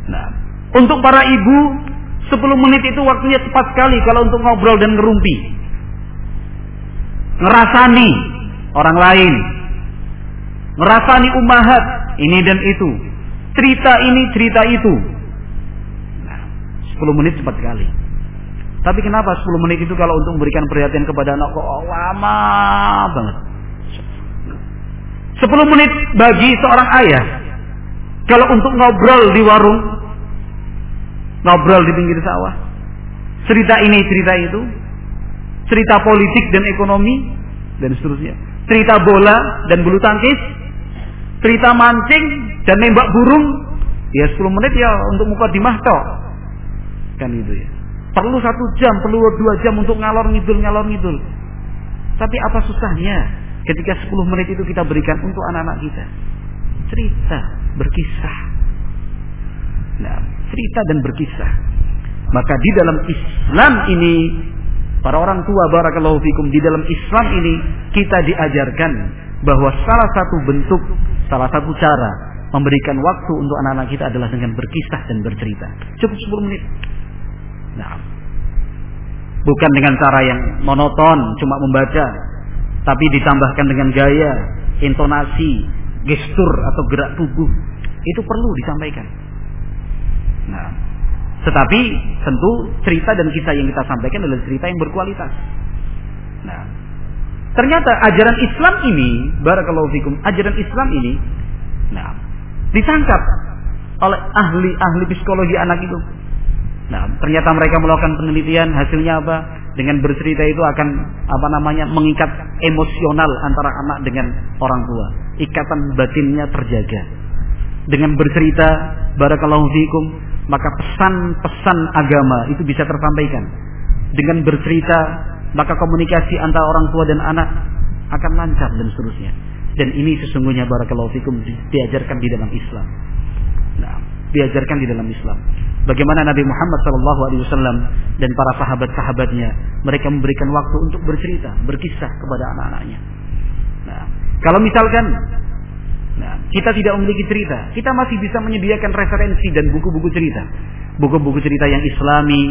Nah, untuk para ibu 10 menit itu waktunya tepat sekali kalau untuk ngobrol dan ngerumpi. Ngerasani orang lain. Ngerasani umahat ini dan itu. Cerita ini, cerita itu. Nah, 10 menit cepat sekali. Tapi kenapa 10 menit itu kalau untuk memberikan perhatian kepada anak kok lama banget. 10 menit bagi seorang ayah kalau untuk ngobrol di warung, ngobrol di pinggir sawah, cerita ini, cerita itu, cerita politik dan ekonomi dan seterusnya, cerita bola dan bulu tangkis, cerita mancing dan nembak burung, ya 10 menit ya untuk muka di toh. Kan itu ya. Perlu satu jam, perlu dua jam untuk ngalor ngidul, ngalor ngidul. Tapi apa susahnya ketika 10 menit itu kita berikan untuk anak-anak kita? Cerita, berkisah. Nah, cerita dan berkisah. Maka di dalam Islam ini para orang tua barakallahu fikum di dalam Islam ini kita diajarkan bahwa salah satu bentuk, salah satu cara memberikan waktu untuk anak-anak kita adalah dengan berkisah dan bercerita. Cukup 10 menit. Nah, bukan dengan cara yang monoton, cuma membaca, tapi ditambahkan dengan gaya, intonasi, gestur atau gerak tubuh. Itu perlu disampaikan. Nah, tetapi tentu cerita dan kisah yang kita sampaikan adalah cerita yang berkualitas. Nah, ternyata ajaran Islam ini, barakallahu fikum, ajaran Islam ini, nah, ditangkap oleh ahli-ahli psikologi anak itu. Nah, ternyata mereka melakukan penelitian, hasilnya apa? Dengan bercerita itu akan apa namanya mengikat emosional antara anak dengan orang tua. Ikatan batinnya terjaga. Dengan bercerita, barakallahu fikum, maka pesan-pesan agama itu bisa tersampaikan. Dengan bercerita, maka komunikasi antara orang tua dan anak akan lancar dan seterusnya. Dan ini sesungguhnya barakallahu fikum diajarkan di dalam Islam. Nah, diajarkan di dalam Islam. Bagaimana Nabi Muhammad SAW dan para sahabat-sahabatnya mereka memberikan waktu untuk bercerita, berkisah kepada anak-anaknya. Nah, kalau misalkan nah, kita tidak memiliki cerita, kita masih bisa menyediakan referensi dan buku-buku cerita, buku-buku cerita yang Islami,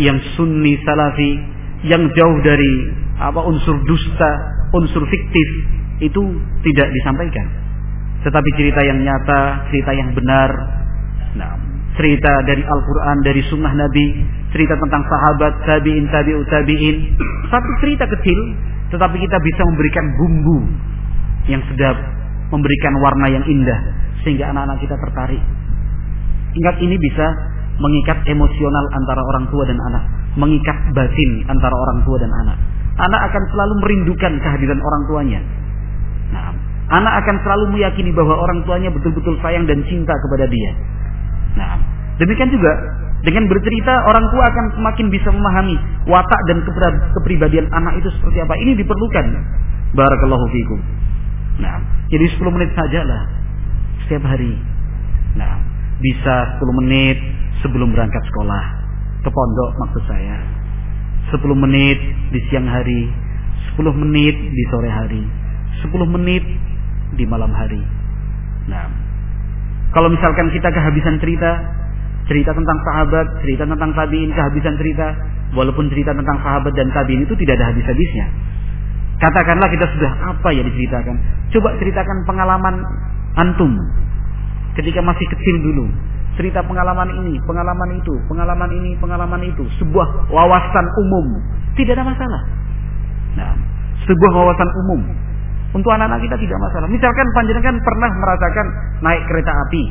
yang Sunni, Salafi, yang jauh dari apa unsur dusta, unsur fiktif itu tidak disampaikan. Tetapi cerita yang nyata, cerita yang benar, nah, cerita dari Al-Quran, dari Sunnah Nabi, cerita tentang sahabat, tabiin, tabiut, tabiin. Satu cerita kecil, tetapi kita bisa memberikan bumbu yang sedap, memberikan warna yang indah, sehingga anak-anak kita tertarik. Ingat ini bisa mengikat emosional antara orang tua dan anak, mengikat batin antara orang tua dan anak. Anak akan selalu merindukan kehadiran orang tuanya. Nah, anak akan selalu meyakini bahwa orang tuanya betul-betul sayang dan cinta kepada dia. Nah, demikian juga dengan bercerita orang tua akan semakin bisa memahami watak dan kepribadian anak itu seperti apa. Ini diperlukan. Barakallahu fikum. Nah, jadi 10 menit sajalah setiap hari. Nah, bisa 10 menit sebelum berangkat sekolah ke pondok maksud saya. 10 menit di siang hari, 10 menit di sore hari, 10 menit di malam hari. Nah, kalau misalkan kita kehabisan cerita, cerita tentang sahabat, cerita tentang tabiin, kehabisan cerita, walaupun cerita tentang sahabat dan tabiin itu tidak ada habis-habisnya. Katakanlah kita sudah apa ya diceritakan. Coba ceritakan pengalaman antum ketika masih kecil dulu. Cerita pengalaman ini, pengalaman itu, pengalaman ini, pengalaman itu. Sebuah wawasan umum. Tidak ada masalah. Nah, sebuah wawasan umum. Untuk anak-anak kita tidak masalah. Misalkan panjenengan kan pernah merasakan naik kereta api.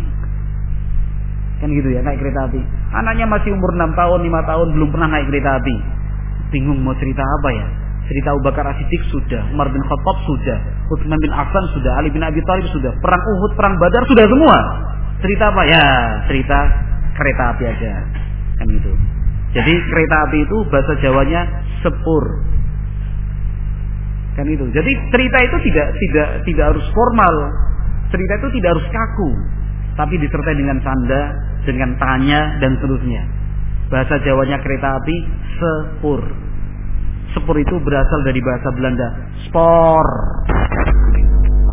Kan gitu ya, naik kereta api. Anaknya masih umur 6 tahun, 5 tahun belum pernah naik kereta api. Bingung mau cerita apa ya? Cerita Abu Bakar As-Siddiq sudah, Umar bin Khattab sudah, Utsman bin Affan sudah, Ali bin Abi Thalib sudah, perang Uhud, perang Badar sudah semua. Cerita apa ya? Cerita kereta api aja. Kan gitu. Jadi kereta api itu bahasa Jawanya sepur. Kan itu. Jadi cerita itu tidak tidak tidak harus formal. Cerita itu tidak harus kaku, tapi disertai dengan tanda, dengan tanya dan seterusnya. Bahasa Jawanya kereta api sepur. Sepur itu berasal dari bahasa Belanda spor.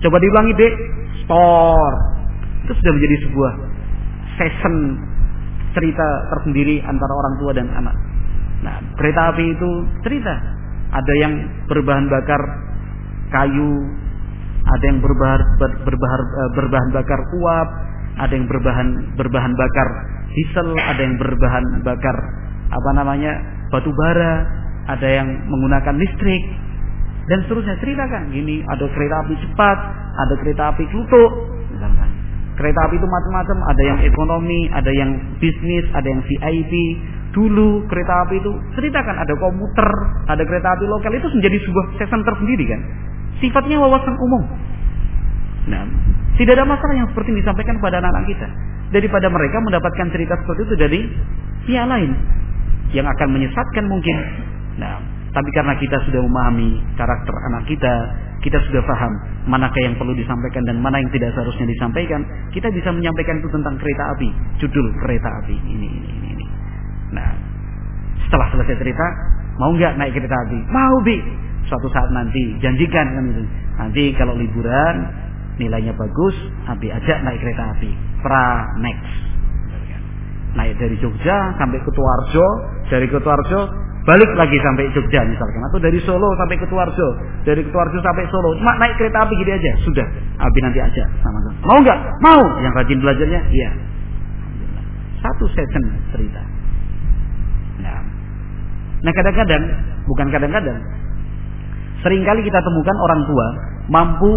Coba diulangi dek, spor. Itu sudah menjadi sebuah season cerita tersendiri antara orang tua dan anak. Nah, kereta api itu cerita. Ada yang berbahan bakar kayu, ada yang berbahan berbahan eh, berbahan bakar uap, ada yang berbahan berbahan bakar diesel, ada yang berbahan bakar apa namanya batu bara, ada yang menggunakan listrik dan seterusnya ceritakan ini ada kereta api cepat, ada kereta api klutuk. Kereta api itu macam-macam, ada yang ekonomi, ada yang bisnis, ada yang VIP. Dulu kereta api itu ceritakan ada komuter, ada kereta api lokal itu menjadi sebuah season tersendiri kan. Sifatnya wawasan umum. Nah, tidak ada masalah yang seperti disampaikan pada anak-anak kita. Daripada mereka mendapatkan cerita seperti itu dari pihak lain yang akan menyesatkan mungkin. Nah, tapi karena kita sudah memahami karakter anak kita, kita sudah paham manakah yang perlu disampaikan dan mana yang tidak seharusnya disampaikan, kita bisa menyampaikan itu tentang kereta api, judul kereta api ini ini. ini. Nah, setelah selesai cerita, mau nggak naik kereta api? Mau bi. Suatu saat nanti janjikan kan itu. Nanti kalau liburan nilainya bagus, abi ajak naik kereta api. Pra next. Naik dari Jogja sampai ke Tuarjo, dari Ketuarjo balik lagi sampai Jogja misalkan atau dari Solo sampai ke Tuarjo dari Tuarjo sampai Solo cuma naik kereta api gini aja sudah Abi nanti aja sama sama mau nggak mau yang rajin belajarnya iya satu session cerita nah kadang-kadang bukan kadang-kadang sering kali kita temukan orang tua mampu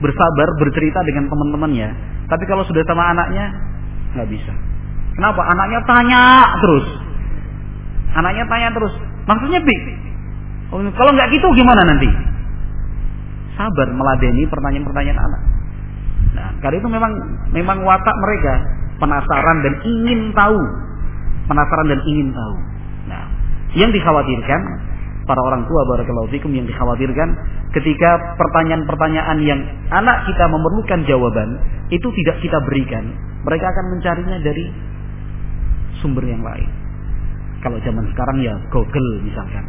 bersabar bercerita dengan teman-temannya tapi kalau sudah sama anaknya nggak bisa kenapa anaknya tanya terus anaknya tanya terus Maksudnya bi. Oh, kalau nggak gitu gimana nanti? Sabar meladeni pertanyaan-pertanyaan anak. Nah, karena itu memang memang watak mereka penasaran dan ingin tahu. Penasaran dan ingin tahu. Yang dikhawatirkan para orang tua barakallahu fikum yang dikhawatirkan ketika pertanyaan-pertanyaan yang anak kita memerlukan jawaban itu tidak kita berikan, mereka akan mencarinya dari sumber yang lain. Kalau zaman sekarang ya Google misalkan.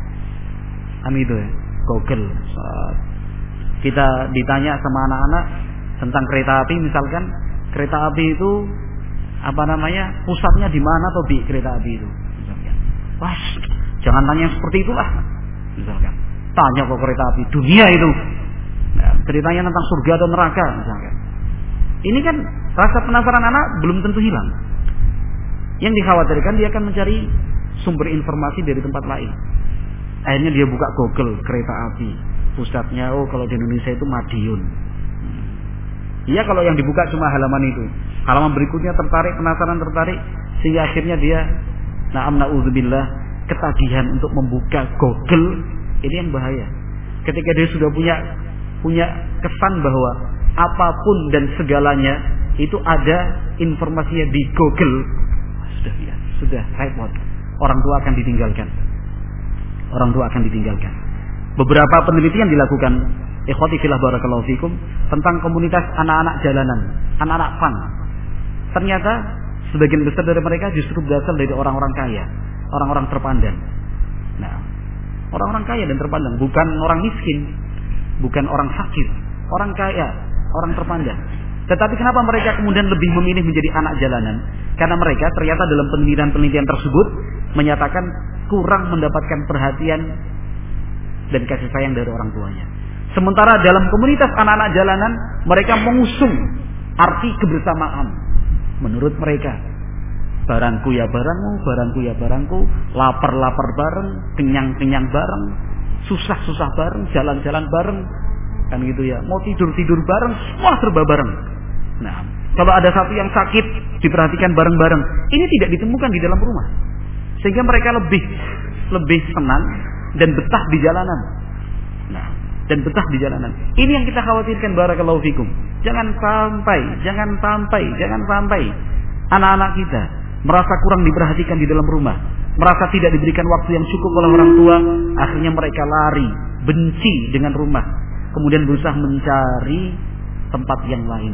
Kan itu ya, Google. Kita ditanya sama anak-anak tentang kereta api misalkan, kereta api itu apa namanya? Pusatnya di mana atau di kereta api itu? Wah, jangan tanya seperti itulah. Misalkan. Tanya kok kereta api dunia itu. Nah, ceritanya tentang surga atau neraka misalkan. Ini kan rasa penasaran anak belum tentu hilang. Yang dikhawatirkan dia akan mencari sumber informasi dari tempat lain. Akhirnya dia buka Google kereta api. Pusatnya oh kalau di Indonesia itu Madiun. Iya kalau yang dibuka cuma halaman itu. Halaman berikutnya tertarik, penasaran tertarik sehingga akhirnya dia na'am na'udzubillah ketagihan untuk membuka Google ini yang bahaya. Ketika dia sudah punya punya kesan bahwa apa pun dan segalanya itu ada informasinya di Google sudah ya, sudah repot orang tua akan ditinggalkan. Orang tua akan ditinggalkan. Beberapa penelitian dilakukan ikhwati filah barakallahu fikum tentang komunitas anak-anak jalanan, anak-anak fun. Ternyata sebagian besar dari mereka justru berasal dari orang-orang kaya, orang-orang terpandang. Nah, orang-orang kaya dan terpandang, bukan orang miskin, bukan orang fakir, orang kaya, orang terpandang. Tetapi kenapa mereka kemudian lebih memilih menjadi anak jalanan? Karena mereka ternyata dalam penelitian-penelitian tersebut menyatakan kurang mendapatkan perhatian dan kasih sayang dari orang tuanya. Sementara dalam komunitas anak-anak jalanan mereka mengusung arti kebersamaan. Menurut mereka, barangku ya barangmu, barangku ya barangku, lapar-lapar bareng, kenyang-kenyang bareng, susah-susah bareng, jalan-jalan bareng, kan gitu ya. Mau tidur-tidur bareng, semua serba bareng. Nah, kalau ada satu yang sakit, diperhatikan bareng-bareng. Ini tidak ditemukan di dalam rumah. Sehingga mereka lebih lebih senang dan betah di jalanan. Nah, dan betah di jalanan. Ini yang kita khawatirkan barakallahu fikum. Jangan sampai, jangan sampai, jangan sampai anak-anak kita merasa kurang diperhatikan di dalam rumah, merasa tidak diberikan waktu yang cukup oleh orang tua, akhirnya mereka lari, benci dengan rumah, kemudian berusaha mencari tempat yang lain.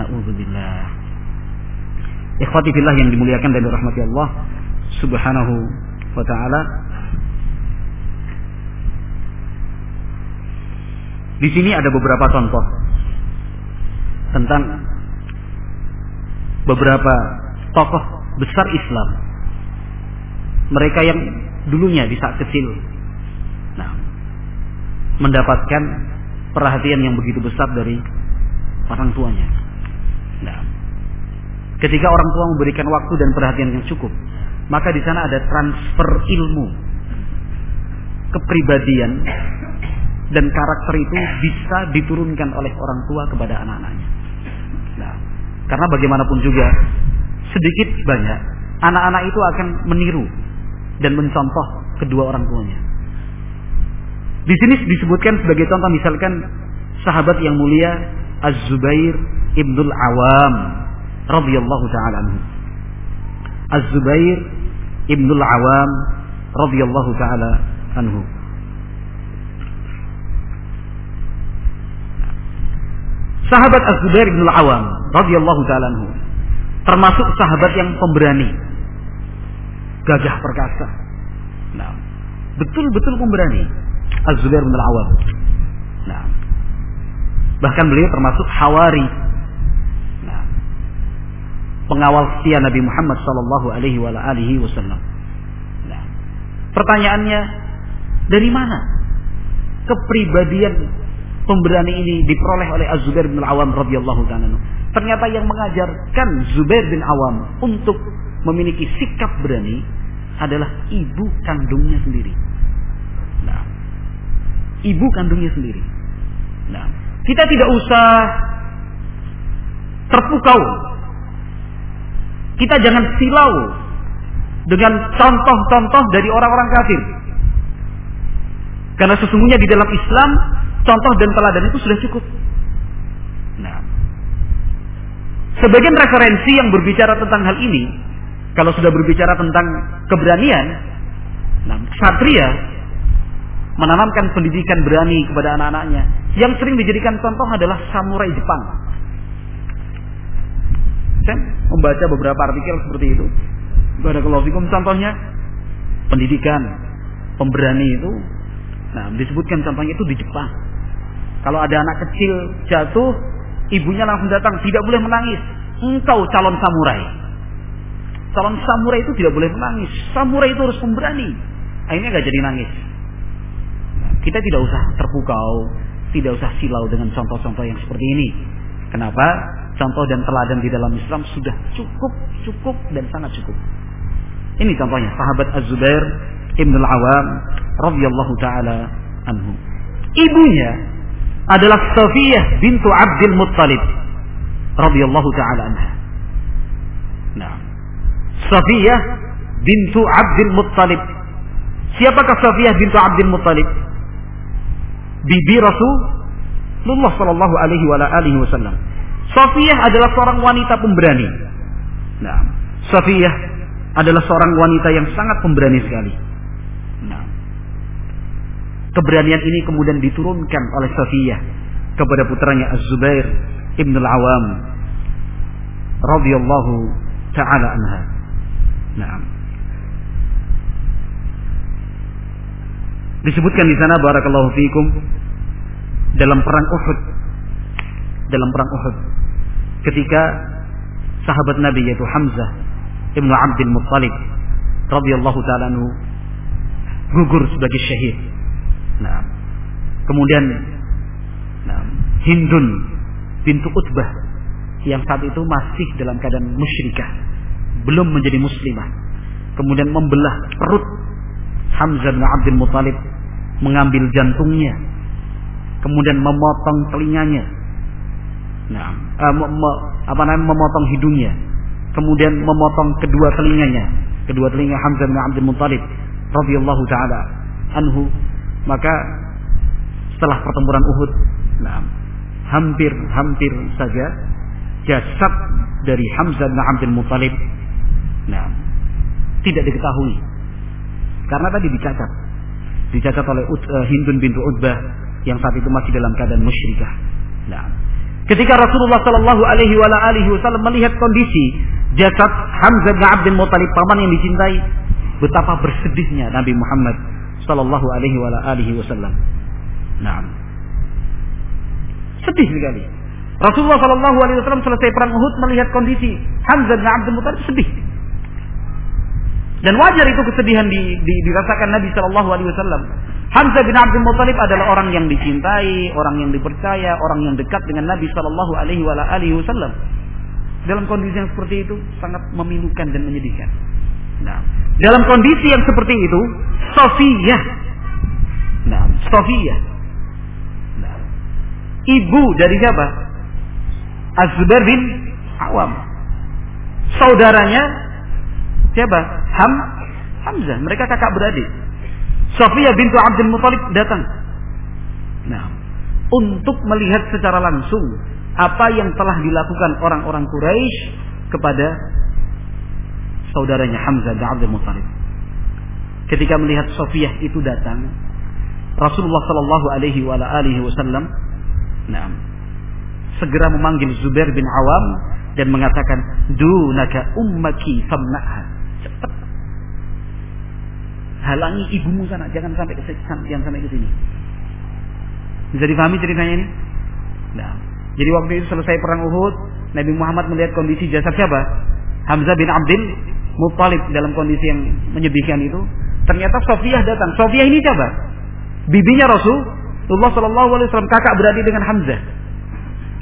Nauzubillah. Ikhwati billah yang dimuliakan dan dirahmati Allah Subhanahu wa taala. Di sini ada beberapa contoh tentang beberapa tokoh besar Islam. Mereka yang dulunya di saat kecil nah, mendapatkan perhatian yang begitu besar dari orang tuanya. Nah, ketika orang tua memberikan waktu dan perhatian yang cukup, maka di sana ada transfer ilmu, kepribadian dan karakter itu bisa diturunkan oleh orang tua kepada anak-anaknya. Nah, karena bagaimanapun juga sedikit banyak anak-anak itu akan meniru dan mencontoh kedua orang tuanya. Di sini disebutkan sebagai contoh misalkan sahabat yang mulia Az-Zubair ibnul Awam radhiyallahu taala anhu. Az-Zubair ibnul Awam radhiyallahu taala anhu. Sahabat Az-Zubair ibnul Awam radhiyallahu taala anhu termasuk sahabat yang pemberani, gagah perkasa. Nah, betul-betul pemberani. Az-Zubair bin Al-Awwam. Nah, bahkan beliau termasuk hawari. Nah, pengawal setia Nabi Muhammad sallallahu alaihi wasallam. Nah, pertanyaannya dari mana kepribadian pemberani ini diperoleh oleh Az-Zubair bin Al-Awwam radhiyallahu taala Ternyata yang mengajarkan Zubair bin Awam untuk memiliki sikap berani adalah ibu kandungnya sendiri. Nah, ibu kandungnya sendiri. Nah, kita tidak usah terpukau. Kita jangan silau dengan contoh-contoh dari orang-orang kafir. Karena sesungguhnya di dalam Islam contoh dan teladan itu sudah cukup. Nah, sebagian referensi yang berbicara tentang hal ini, kalau sudah berbicara tentang keberanian, nah, satria menanamkan pendidikan berani kepada anak-anaknya. Yang sering dijadikan contoh adalah samurai Jepang. Saya membaca beberapa artikel seperti itu. Barakallahu fikum contohnya pendidikan pemberani itu nah disebutkan contohnya itu di Jepang. Kalau ada anak kecil jatuh, ibunya langsung datang, tidak boleh menangis. Engkau calon samurai. Calon samurai itu tidak boleh menangis. Samurai itu harus pemberani. Akhirnya gak jadi nangis. Kita tidak usah terpukau, tidak usah silau dengan contoh-contoh yang seperti ini. Kenapa? Contoh dan teladan di dalam Islam sudah cukup, cukup dan sangat cukup. Ini contohnya sahabat Az-Zubair Ibn Al-Awam radhiyallahu taala anhu. Ibunya adalah Safiyah bintu Abdul Muttalib radhiyallahu taala anha. Nah, Safiyah bintu Abdul Muttalib. Siapakah Safiyah bintu Abdul Muttalib? bibi Rasulullah Shallallahu Alaihi Wasallam. Safiyah adalah seorang wanita pemberani. Nah, Safiyah adalah seorang wanita yang sangat pemberani sekali. Keberanian ini kemudian diturunkan oleh Safiyah kepada putranya Az-Zubair ibn al-Awam radhiyallahu taala anha. Nah, Disebutkan di sana barakallahu fiikum dalam perang Uhud. Dalam perang Uhud ketika sahabat Nabi yaitu Hamzah Ibnu Abdul Muttalib radhiyallahu taala anhu gugur sebagai syahid. Nah, kemudian nah, Hindun bintu Utbah yang saat itu masih dalam keadaan musyrikah, belum menjadi muslimah. Kemudian membelah perut Hamzah bin Abdul Muttalib mengambil jantungnya, kemudian memotong telinganya, nah, uh, me, me, apa namanya memotong hidungnya, kemudian memotong kedua telinganya, kedua telinga Hamzah bin Abdul Muttalib radhiyallahu taala anhu, maka setelah pertempuran Uhud, nah, hampir-hampir saja jasad dari Hamzah bin Abdul Muttalib nah, tidak diketahui karena tadi dicacat dicatat oleh uh, Hindun bintu Utbah yang saat itu masih dalam keadaan musyrikah. Nah, ketika Rasulullah Shallallahu Alaihi Wasallam melihat kondisi jasad Hamzah bin Abdul Muttalib paman yang dicintai, betapa bersedihnya Nabi Muhammad Shallallahu Alaihi Wasallam. Nah, sedih sekali. Rasulullah Shallallahu Alaihi Wasallam selesai perang Uhud melihat kondisi Hamzah bin Abdul Muttalib sedih. Dan wajar itu kesedihan di, di, dirasakan Nabi Shallallahu Alaihi Wasallam. Hamzah bin Abdul Muthalib adalah orang yang dicintai, orang yang dipercaya, orang yang dekat dengan Nabi Shallallahu Alaihi Wasallam. Dalam kondisi yang seperti itu sangat memilukan dan menyedihkan. Nah, dalam kondisi yang seperti itu, Sofia, nah, Sofia, nah, ibu dari siapa? Azbar bin Awam. Saudaranya siapa? Ham Hamzah. Mereka kakak beradik. Sofia bintu Abdul Muthalib datang. Nah, untuk melihat secara langsung apa yang telah dilakukan orang-orang Quraisy kepada saudaranya Hamzah bin Abdul Muthalib. Ketika melihat Sofiyah itu datang, Rasulullah Shallallahu Alaihi Wasallam, nah, segera memanggil Zubair bin Awam dan mengatakan, "Dunaka ummaki famna'ha." Cepat. Halangi ibumu sana, jangan sampai ke sana, jangan sampai ke sini. Bisa dipahami ceritanya ini? Nah, jadi waktu itu selesai perang Uhud, Nabi Muhammad melihat kondisi jasad siapa? Hamzah bin Abdul Muttalib dalam kondisi yang menyedihkan itu. Ternyata Sofiyah datang. Sofiyah ini siapa? Bibinya Rasulullah Shallallahu Alaihi Wasallam kakak beradik dengan Hamzah.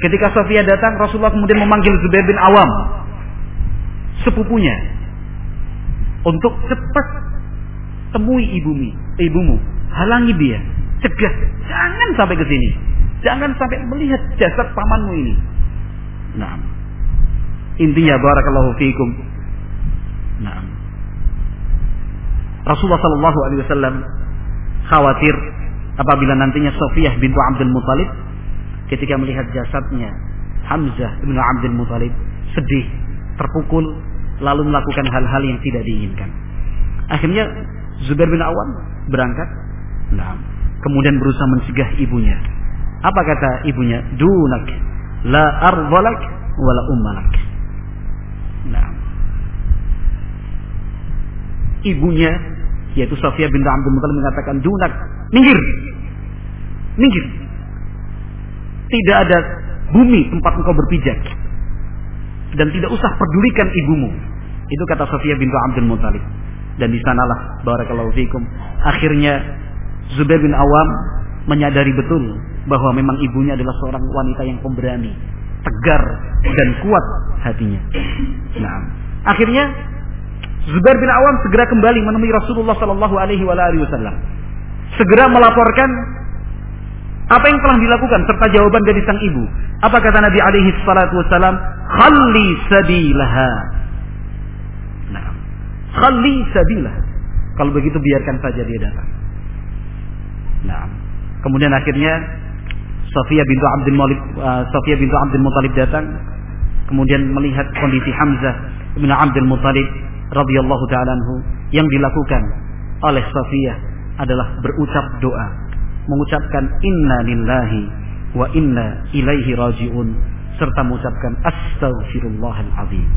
Ketika Sofiyah datang, Rasulullah kemudian memanggil Zubair bin Awam, sepupunya, untuk cepat temui ibumu, ibumu, halangi dia, cegah, jangan sampai ke sini, jangan sampai melihat jasad pamanmu ini. Nah, intinya barakallahu fiikum Nah. Rasulullah Shallallahu Alaihi Wasallam khawatir apabila nantinya Sofiyah bintu Abdul Muthalib ketika melihat jasadnya Hamzah bin Abdul Muthalib sedih, terpukul, lalu melakukan hal-hal yang tidak diinginkan. Akhirnya Zubair bin Awam berangkat, nah, kemudian berusaha mencegah ibunya. Apa kata ibunya? Dunak, la arbalak, wala ummalak. Nah, ibunya yaitu Sofia bin Abdul Muttalib mengatakan dunak minggir. Minggir. Tidak ada bumi tempat engkau berpijak. Dan tidak usah pedulikan ibumu. Itu kata Sofia bin Abdul Muttalib. Dan di sanalah barakallahu fikum akhirnya Zubair bin Awam menyadari betul bahwa memang ibunya adalah seorang wanita yang pemberani tegar dan kuat hatinya. Nah akhirnya Zubair bin Awam segera kembali menemui Rasulullah Sallallahu Alaihi Wasallam. Segera melaporkan apa yang telah dilakukan serta jawaban dari sang ibu. Apa kata Nabi alaihi salatu wasallam? Khalli sabilaha. Nah, khalli sabilah. Kalau begitu biarkan saja dia datang. Nah, kemudian akhirnya Sofia bintu Abdul Muthalib uh, Sofia bintu Abdul Muthalib datang kemudian melihat kondisi Hamzah bin Abdul Muthalib radhiyallahu taala yang dilakukan oleh Safiyah adalah berucap doa, mengucapkan inna lillahi wa inna ilaihi rajiun serta mengucapkan astaghfirullahal azim.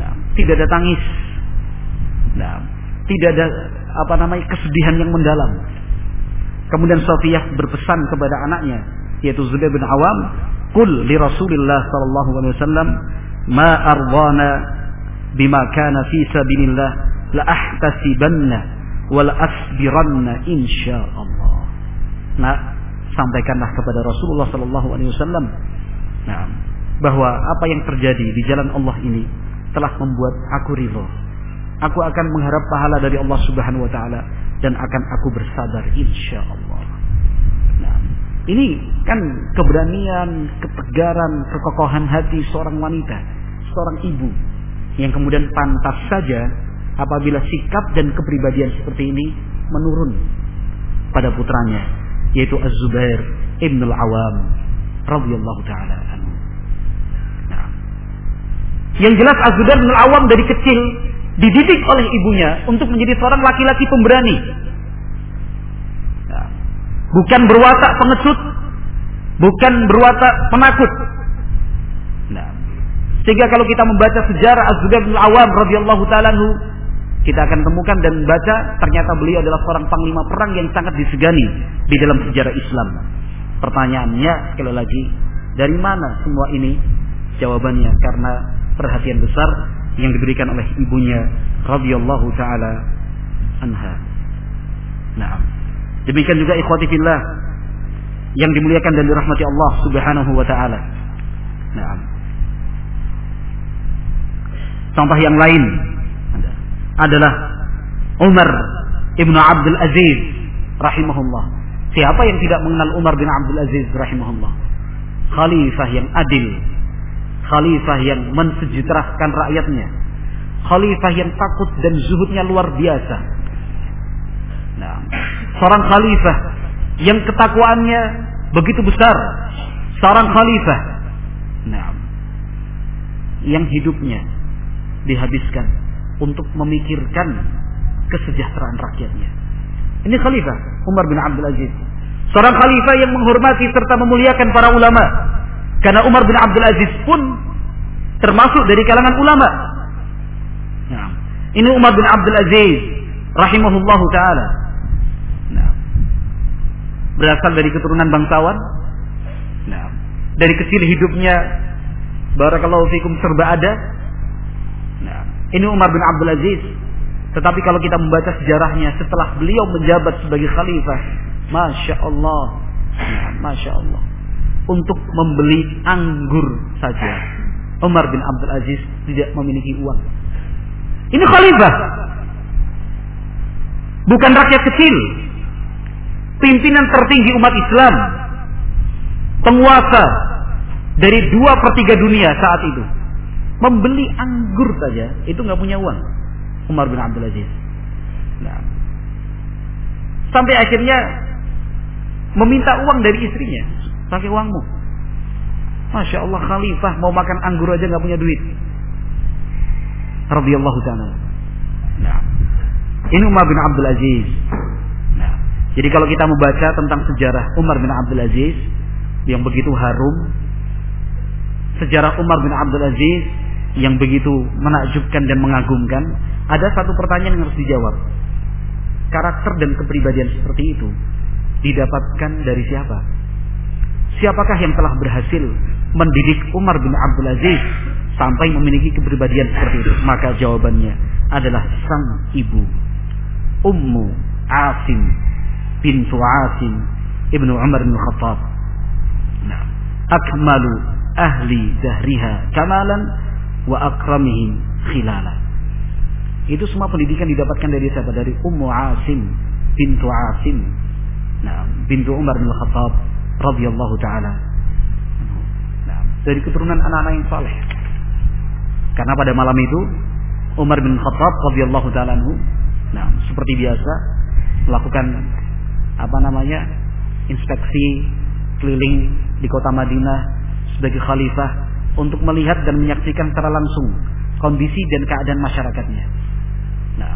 Nah, tidak ada tangis. Nah, tidak ada apa namanya kesedihan yang mendalam. Kemudian Safiyah berpesan kepada anaknya yaitu Zubair bin Awam, "Qul li Rasulillah sallallahu alaihi wasallam ma ardana bima kana fi sabilillah la ahtasibanna wal asbiranna insyaallah. Nah, sampaikanlah kepada Rasulullah sallallahu alaihi wasallam nah, bahwa apa yang terjadi di jalan Allah ini telah membuat aku ridho. Aku akan mengharap pahala dari Allah Subhanahu wa taala dan akan aku bersabar insyaallah. Nah, ini kan keberanian, ketegaran, kekokohan hati seorang wanita, seorang ibu yang kemudian pantas saja apabila sikap dan kepribadian seperti ini menurun pada putranya yaitu Az-Zubair Ibn Al-Awam radhiyallahu taala Nah. Yang jelas Az-Zubair Ibn Al-Awam dari kecil dididik oleh ibunya untuk menjadi seorang laki-laki pemberani. Nah. Bukan berwatak pengecut, bukan berwatak penakut, sehingga kalau kita membaca sejarah Az-Zubair bin Awam radhiyallahu taala kita akan temukan dan baca ternyata beliau adalah seorang panglima perang yang sangat disegani di dalam sejarah Islam. Pertanyaannya sekali lagi, dari mana semua ini? Jawabannya karena perhatian besar yang diberikan oleh ibunya radhiyallahu taala anha. Nah, demikian juga ikhwati fillah yang dimuliakan dan dirahmati Allah Subhanahu wa taala. Nah. Contoh yang lain adalah Umar Ibnu Abdul Aziz rahimahullah. Siapa yang tidak mengenal Umar bin Abdul Aziz rahimahullah? Khalifah yang adil, khalifah yang mensejahterakan rakyatnya, khalifah yang takut dan zuhudnya luar biasa. Nah, seorang khalifah yang ketakwaannya begitu besar, seorang khalifah. Nah, yang hidupnya dihabiskan untuk memikirkan kesejahteraan rakyatnya. Ini khalifah Umar bin Abdul Aziz. Seorang khalifah yang menghormati serta memuliakan para ulama. Karena Umar bin Abdul Aziz pun termasuk dari kalangan ulama. Nah, ini Umar bin Abdul Aziz rahimahullahu taala. Nah, berasal dari keturunan bangsawan. Nah, dari kecil hidupnya barakallahu fikum serba ada. Ini Umar bin Abdul Aziz. Tetapi kalau kita membaca sejarahnya setelah beliau menjabat sebagai khalifah, masya Allah, masya Allah, untuk membeli anggur saja, Umar bin Abdul Aziz tidak memiliki uang. Ini khalifah, bukan rakyat kecil, pimpinan tertinggi umat Islam, penguasa dari dua per tiga dunia saat itu membeli anggur saja itu nggak punya uang. Umar bin Abdul Aziz. Nah, sampai akhirnya meminta uang dari istrinya. Pakai uangmu. Masya Allah khalifah mau makan anggur aja nggak punya duit. Radhiyallahu taala. Nah, ini Umar bin Abdul Aziz. Nah, jadi kalau kita membaca tentang sejarah Umar bin Abdul Aziz yang begitu harum sejarah Umar bin Abdul Aziz yang begitu menakjubkan dan mengagumkan, ada satu pertanyaan yang harus dijawab. Karakter dan kepribadian seperti itu didapatkan dari siapa? Siapakah yang telah berhasil mendidik Umar bin Abdul Aziz sampai memiliki kepribadian seperti itu? Maka jawabannya adalah sang ibu, Ummu Asim bintu Asim ibnu Umar bin Khattab. Nah, akmalu ahli dahriha kamalan wa akramihim khilala. Itu semua pendidikan didapatkan dari siapa? Dari Ummu Asim bintu Asim. Nah, bintu Umar bin Khattab radhiyallahu taala. Nah, dari keturunan anak-anak yang saleh. Karena pada malam itu Umar bin Khattab radhiyallahu taala nah, seperti biasa melakukan apa namanya? inspeksi keliling di kota Madinah sebagai khalifah untuk melihat dan menyaksikan secara langsung kondisi dan keadaan masyarakatnya. Nah,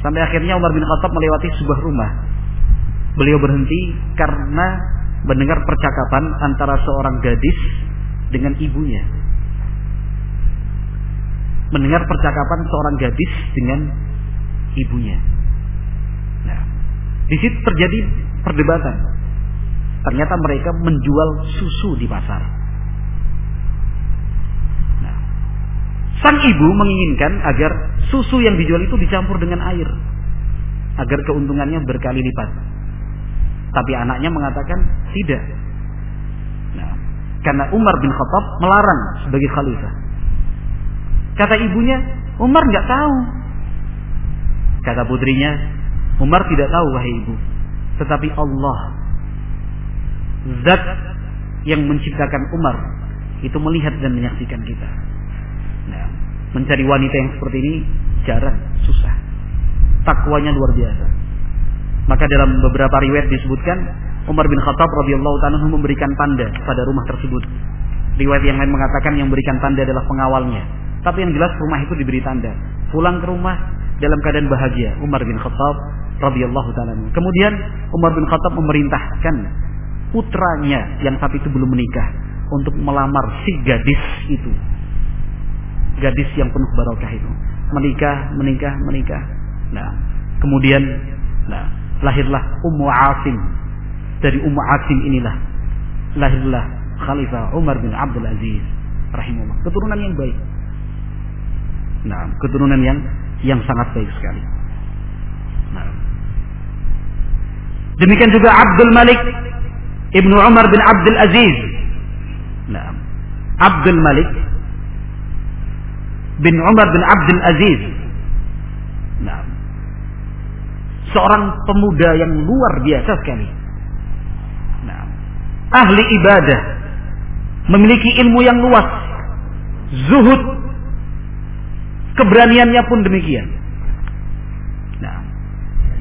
sampai akhirnya Umar bin Khattab melewati sebuah rumah. Beliau berhenti karena mendengar percakapan antara seorang gadis dengan ibunya. Mendengar percakapan seorang gadis dengan ibunya. Nah, di situ terjadi perdebatan. Ternyata mereka menjual susu di pasar. Sang ibu menginginkan agar susu yang dijual itu dicampur dengan air. Agar keuntungannya berkali lipat. Tapi anaknya mengatakan tidak. Nah, karena Umar bin Khattab melarang sebagai khalifah. Kata ibunya, Umar nggak tahu. Kata putrinya, Umar tidak tahu wahai ibu. Tetapi Allah, zat yang menciptakan Umar, itu melihat dan menyaksikan kita. Nah, mencari wanita yang seperti ini jarang, susah. Takwanya luar biasa. Maka dalam beberapa riwayat disebutkan Umar bin Khattab radhiyallahu taala memberikan tanda pada rumah tersebut. Riwayat yang lain mengatakan yang memberikan tanda adalah pengawalnya. Tapi yang jelas rumah itu diberi tanda. Pulang ke rumah dalam keadaan bahagia. Umar bin Khattab radhiyallahu taala. Kemudian Umar bin Khattab memerintahkan putranya yang saat itu belum menikah untuk melamar si gadis itu gadis yang penuh barokah itu. Menikah, menikah, menikah. Nah, kemudian nah, lahirlah Ummu Asim. Dari Ummu Asim inilah lahirlah Khalifah Umar bin Abdul Aziz rahimahullah. Keturunan yang baik. Nah, keturunan yang yang sangat baik sekali. Nah. Demikian juga Abdul Malik Ibnu Umar bin Abdul Aziz. Nah, Abdul Malik bin Umar bin Abdul Aziz. Nah, seorang pemuda yang luar biasa sekali. Nah, ahli ibadah, memiliki ilmu yang luas, zuhud, keberaniannya pun demikian. Nah,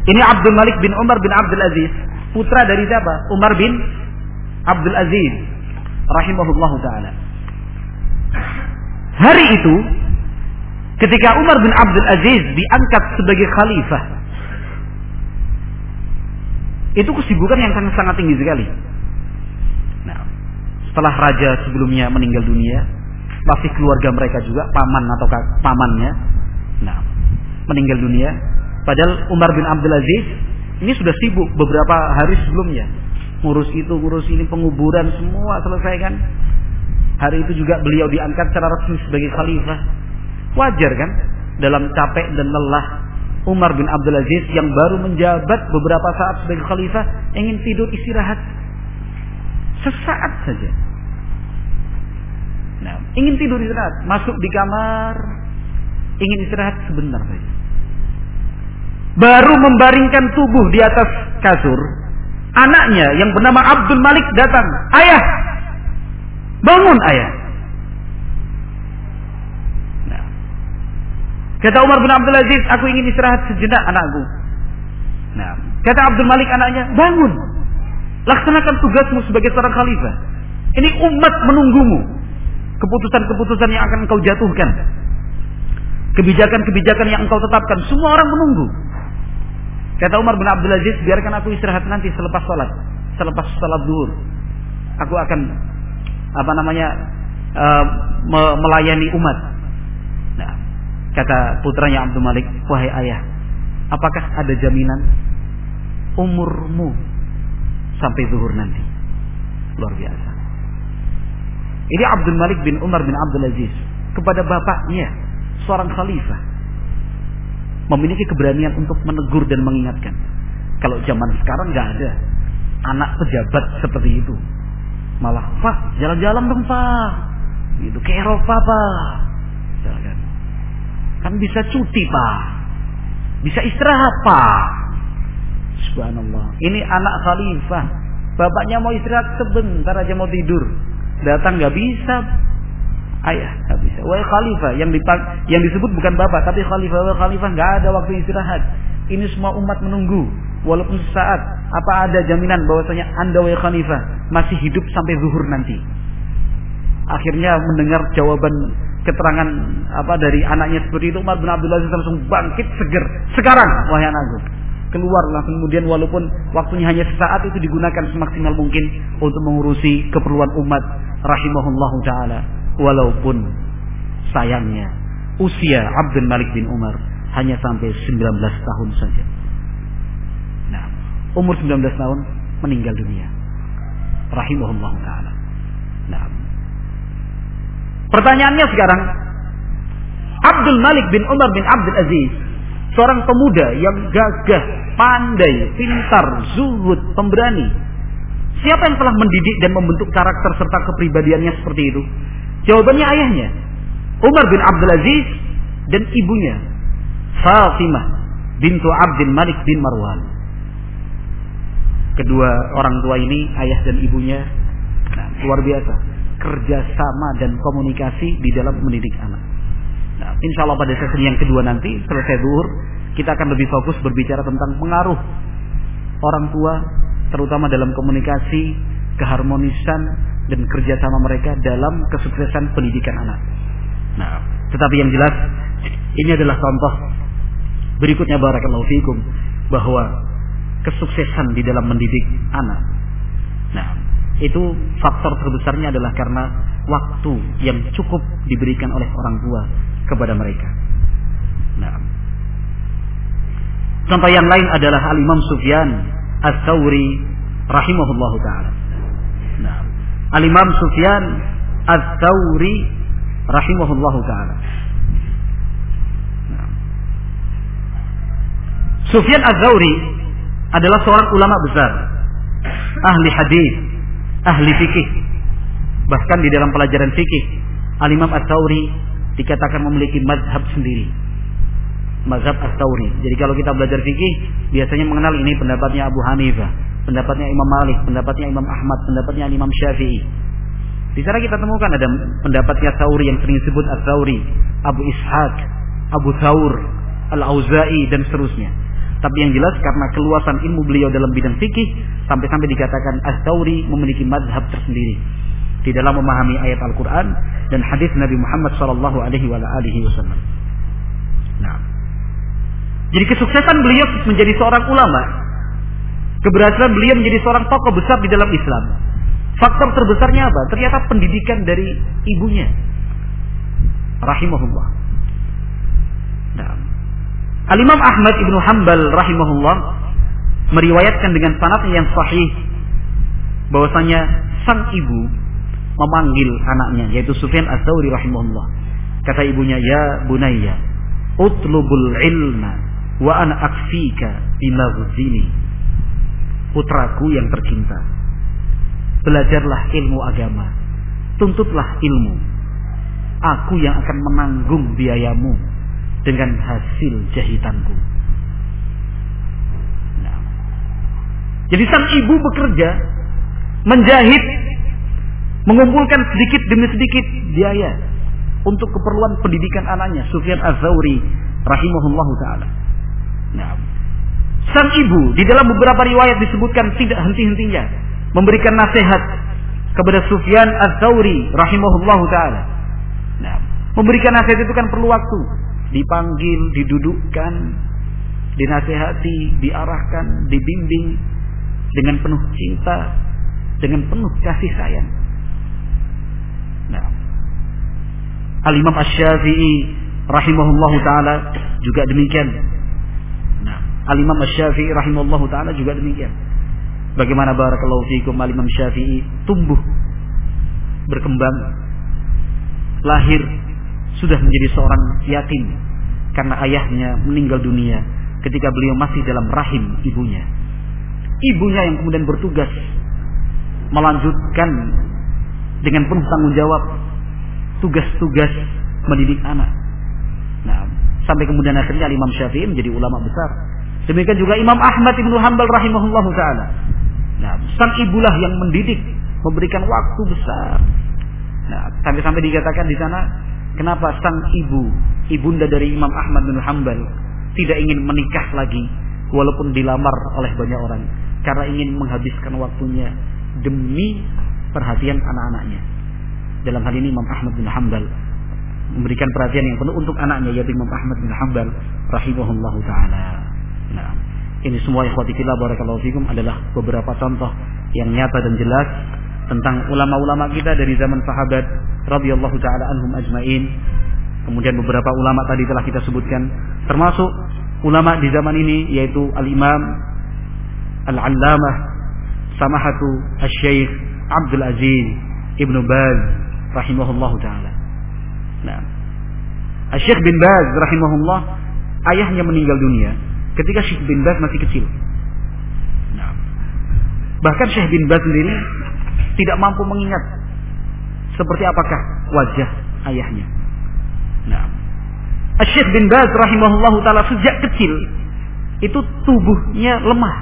ini Abdul Malik bin Umar bin Abdul Aziz, putra dari siapa? Umar bin Abdul Aziz, rahimahullah taala. Hari itu, ketika Umar bin Abdul Aziz diangkat sebagai khalifah, itu kesibukan yang sangat-sangat tinggi sekali. Nah, setelah raja sebelumnya meninggal dunia, masih keluarga mereka juga, paman atau pamannya, nah, meninggal dunia. Padahal Umar bin Abdul Aziz ini sudah sibuk beberapa hari sebelumnya. Ngurus itu, ngurus ini, penguburan semua selesai kan. Hari itu juga beliau diangkat secara resmi sebagai khalifah. Wajar kan? Dalam capek dan lelah Umar bin Abdul Aziz yang baru menjabat beberapa saat sebagai khalifah ingin tidur istirahat sesaat saja. Nah, ingin tidur istirahat, masuk di kamar, ingin istirahat sebentar saja. Baru membaringkan tubuh di atas kasur, anaknya yang bernama Abdul Malik datang, "Ayah, bangun ayah." Kata Umar bin Abdul Aziz, aku ingin istirahat sejenak anakku. Nah, kata Abdul Malik anaknya, bangun. Laksanakan tugasmu sebagai seorang khalifah. Ini umat menunggumu. Keputusan-keputusan yang akan engkau jatuhkan. Kebijakan-kebijakan yang engkau tetapkan. Semua orang menunggu. Kata Umar bin Abdul Aziz, biarkan aku istirahat nanti selepas sholat. Selepas sholat duhur. Aku akan, apa namanya, uh, melayani umat. Kata putranya Abdul Malik, wahai ayah, apakah ada jaminan umurmu sampai zuhur nanti? Luar biasa. Ini Abdul Malik bin Umar bin Abdul Aziz kepada bapaknya, seorang khalifah, memiliki keberanian untuk menegur dan mengingatkan. Kalau zaman sekarang nggak ada anak pejabat seperti itu. Malah, Pak, jalan-jalan dong, Pak. Itu ke Eropa, Pak. Jalan Kan bisa cuti pak. Bisa istirahat pak. Subhanallah. Ini anak khalifah. Bapaknya mau istirahat sebentar aja mau tidur. Datang nggak bisa. Ayah nggak bisa. Wahai khalifah yang dipang, yang disebut bukan bapak tapi khalifah. Wahai khalifah nggak ada waktu istirahat. Ini semua umat menunggu. Walaupun sesaat. Apa ada jaminan bahwasanya anda wahai khalifah masih hidup sampai zuhur nanti. Akhirnya mendengar jawaban keterangan apa dari anaknya seperti itu Umar bin Abdul Aziz langsung bangkit seger. Sekarang wahai anakku keluar langsung kemudian walaupun waktunya hanya sesaat itu digunakan semaksimal mungkin untuk mengurusi keperluan umat rahimahullahu taala. Walaupun sayangnya usia Abdul Malik bin Umar hanya sampai 19 tahun saja. Nah umur 19 tahun meninggal dunia. Rahimahullahu taala. Nah Pertanyaannya sekarang, Abdul Malik bin Umar bin Abdul Aziz, seorang pemuda yang gagah, pandai, pintar, zuhud, pemberani. Siapa yang telah mendidik dan membentuk karakter serta kepribadiannya seperti itu? Jawabannya ayahnya, Umar bin Abdul Aziz dan ibunya, Fatimah bintu Abdul Malik bin Marwan. Kedua orang tua ini, ayah dan ibunya, nah, luar biasa kerjasama dan komunikasi di dalam mendidik anak. Nah, insya Allah pada sesi yang kedua nanti selesai duhur kita akan lebih fokus berbicara tentang pengaruh orang tua terutama dalam komunikasi, keharmonisan dan kerjasama mereka dalam kesuksesan pendidikan anak. Nah, tetapi yang jelas ini adalah contoh berikutnya barakallahu fikum bahwa kesuksesan di dalam mendidik anak. Nah, itu faktor terbesarnya adalah karena waktu yang cukup diberikan oleh orang tua kepada mereka. Nah. Contoh yang lain adalah Al Imam Sufyan Ats-Tsauri rahimahullahu taala. Nah, Al Imam Sufyan Ats-Tsauri rahimahullahu taala. Nah. Sufyan Az-Zawri adalah seorang ulama besar ahli hadis ahli fikih. Bahkan di dalam pelajaran fikih, Al-Imam Az-Zawri dikatakan memiliki mazhab sendiri. Mazhab Az-Zawri. Jadi kalau kita belajar fikih, biasanya mengenal ini pendapatnya Abu Hanifah, pendapatnya Imam Malik, pendapatnya Imam Ahmad, pendapatnya Imam Syafi'i. Di sana kita temukan ada pendapatnya Sauri yang sering disebut Az-Sauri, Abu Ishaq, Abu Thawr, Al-Auza'i dan seterusnya. Tapi yang jelas karena keluasan ilmu beliau dalam bidang fikih sampai-sampai dikatakan Az-Sauri memiliki madhab tersendiri di dalam memahami ayat Al-Quran dan hadis Nabi Muhammad Shallallahu Alaihi Wasallam. Nah, jadi kesuksesan beliau menjadi seorang ulama, keberhasilan beliau menjadi seorang tokoh besar di dalam Islam Faktor terbesarnya apa? Ternyata pendidikan dari ibunya. Rahimahullah. Al-Imam Ahmad ibnu Hanbal rahimahullah meriwayatkan dengan sanad yang sahih bahwasanya sang ibu memanggil anaknya yaitu Sufyan Ats-Tsauri rahimahullah. Kata ibunya, "Ya bunayya, utlubul ilma wa ana akfika bima Putraku yang tercinta, Belajarlah ilmu agama. Tuntutlah ilmu. Aku yang akan menanggung biayamu dengan hasil jahitanku. Nah. Jadi sang ibu bekerja, menjahit, mengumpulkan sedikit demi sedikit biaya untuk keperluan pendidikan anaknya Sufyan rahimahullahu taala. Nah, sang ibu di dalam beberapa riwayat disebutkan tidak henti-hentinya memberikan nasihat kepada Sufyan rahimahullahu taala. Nah, memberikan nasihat itu kan perlu waktu. Dipanggil, didudukkan, dinasehati, diarahkan, dibimbing dengan penuh cinta, dengan penuh kasih sayang. Nah, Al-Imam Asy-Syafi'i rahimahullahu taala juga demikian. Nah, Al-Imam Asy-Syafi'i rahimahullahu taala juga demikian. Bagaimana barakallahu fikum Imam Syafi'i tumbuh berkembang lahir sudah menjadi seorang yatim karena ayahnya meninggal dunia ketika beliau masih dalam rahim ibunya. Ibunya yang kemudian bertugas melanjutkan dengan penuh tanggung jawab tugas-tugas mendidik anak. Nah, sampai kemudian akhirnya Imam Syafi'i menjadi ulama besar. Demikian juga Imam Ahmad Ibnu Hanbal rahimahullahu taala Nah, sang ibulah yang mendidik, memberikan waktu besar. Nah, sampai-sampai dikatakan di sana, kenapa sang ibu, ibunda dari Imam Ahmad bin Hambal, tidak ingin menikah lagi, walaupun dilamar oleh banyak orang, karena ingin menghabiskan waktunya demi perhatian anak-anaknya. Dalam hal ini Imam Ahmad bin Hambal memberikan perhatian yang penuh untuk anaknya yaitu Imam Ahmad bin Hambal rahimahullahu taala. Nah, ini semua ikhwati fillah barakallahu fikum adalah beberapa contoh yang nyata dan jelas tentang ulama-ulama kita dari zaman sahabat radhiyallahu taala anhum ajmain. Kemudian beberapa ulama tadi telah kita sebutkan termasuk ulama di zaman ini yaitu Al-Imam Al-Allamah Samahatu Asy-Syaikh Abdul Aziz Ibnu Baz rahimahullahu taala. Nah, Syekh bin Baz rahimahullah ayahnya meninggal dunia ketika Syekh bin Baz masih kecil. Nah, bahkan Syekh bin Baz sendiri tidak mampu mengingat seperti apakah wajah ayahnya. Nah, Syekh bin Baz rahimahullahu taala sejak kecil itu tubuhnya lemah.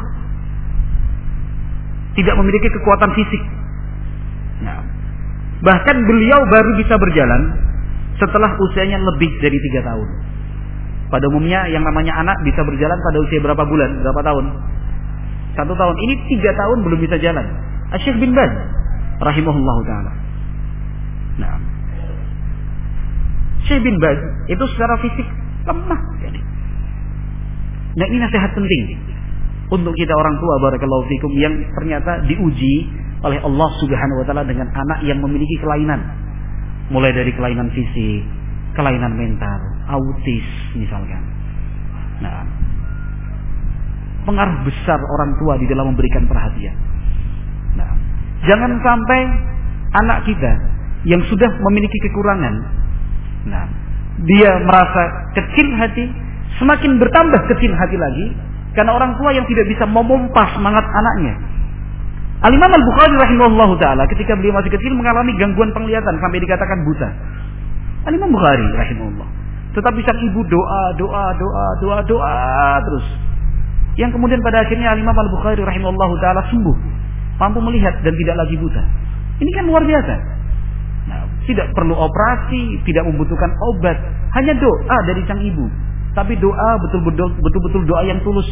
Tidak memiliki kekuatan fisik. Nah, bahkan beliau baru bisa berjalan setelah usianya lebih dari tiga tahun. Pada umumnya yang namanya anak bisa berjalan pada usia berapa bulan, berapa tahun? Satu tahun. Ini tiga tahun belum bisa jalan. Asyik bin Baz, rahimahullah taala. Nah, Syekh bin Baz itu secara fisik lemah. Jadi. Nah ini nasihat penting untuk kita orang tua barakallahu fikum yang ternyata diuji oleh Allah Subhanahu wa taala dengan anak yang memiliki kelainan. Mulai dari kelainan fisik, kelainan mental, autis misalkan. Nah, pengaruh besar orang tua di dalam memberikan perhatian. Jangan sampai anak kita yang sudah memiliki kekurangan, nah, dia merasa kecil hati, semakin bertambah kecil hati lagi, Karena orang tua yang tidak bisa memompas semangat anaknya. Al-Imam Al-Bukhari rahimahullah taala ketika beliau masih kecil mengalami gangguan penglihatan sampai dikatakan buta. Al-Imam Bukhari rahimahullah. Tetapi sang ibu doa, doa, doa, doa, doa terus. Yang kemudian pada akhirnya Al-Imam Al-Bukhari rahimahullah taala sembuh, mampu melihat dan tidak lagi buta. Ini kan luar biasa. Nah, tidak perlu operasi, tidak membutuhkan obat, hanya doa dari sang ibu. Tapi doa betul-betul betul-betul doa yang tulus.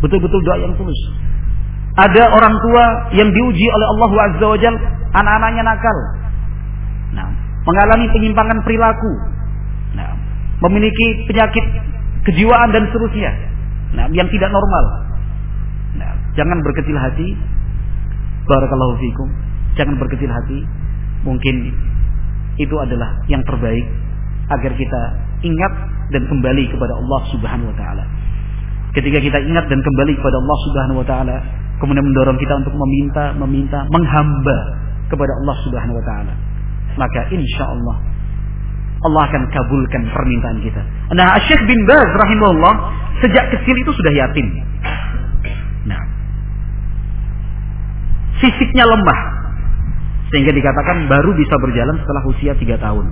Betul-betul doa yang tulus. Ada orang tua yang diuji oleh Allah Azza wa anak-anaknya nakal. Nah, mengalami penyimpangan perilaku. Nah, memiliki penyakit kejiwaan dan seterusnya. Nah, yang tidak normal. Jangan berkecil hati. Barakallahu fikum. Jangan berkecil hati. Mungkin itu adalah yang terbaik agar kita ingat dan kembali kepada Allah Subhanahu wa taala. Ketika kita ingat dan kembali kepada Allah Subhanahu wa taala, kemudian mendorong kita untuk meminta, meminta, menghamba kepada Allah Subhanahu wa taala. Maka insya Allah Allah akan kabulkan permintaan kita. Nah, Syekh bin Baz rahimahullah sejak kecil itu sudah yatim. Fisiknya lemah sehingga dikatakan baru bisa berjalan setelah usia tiga tahun.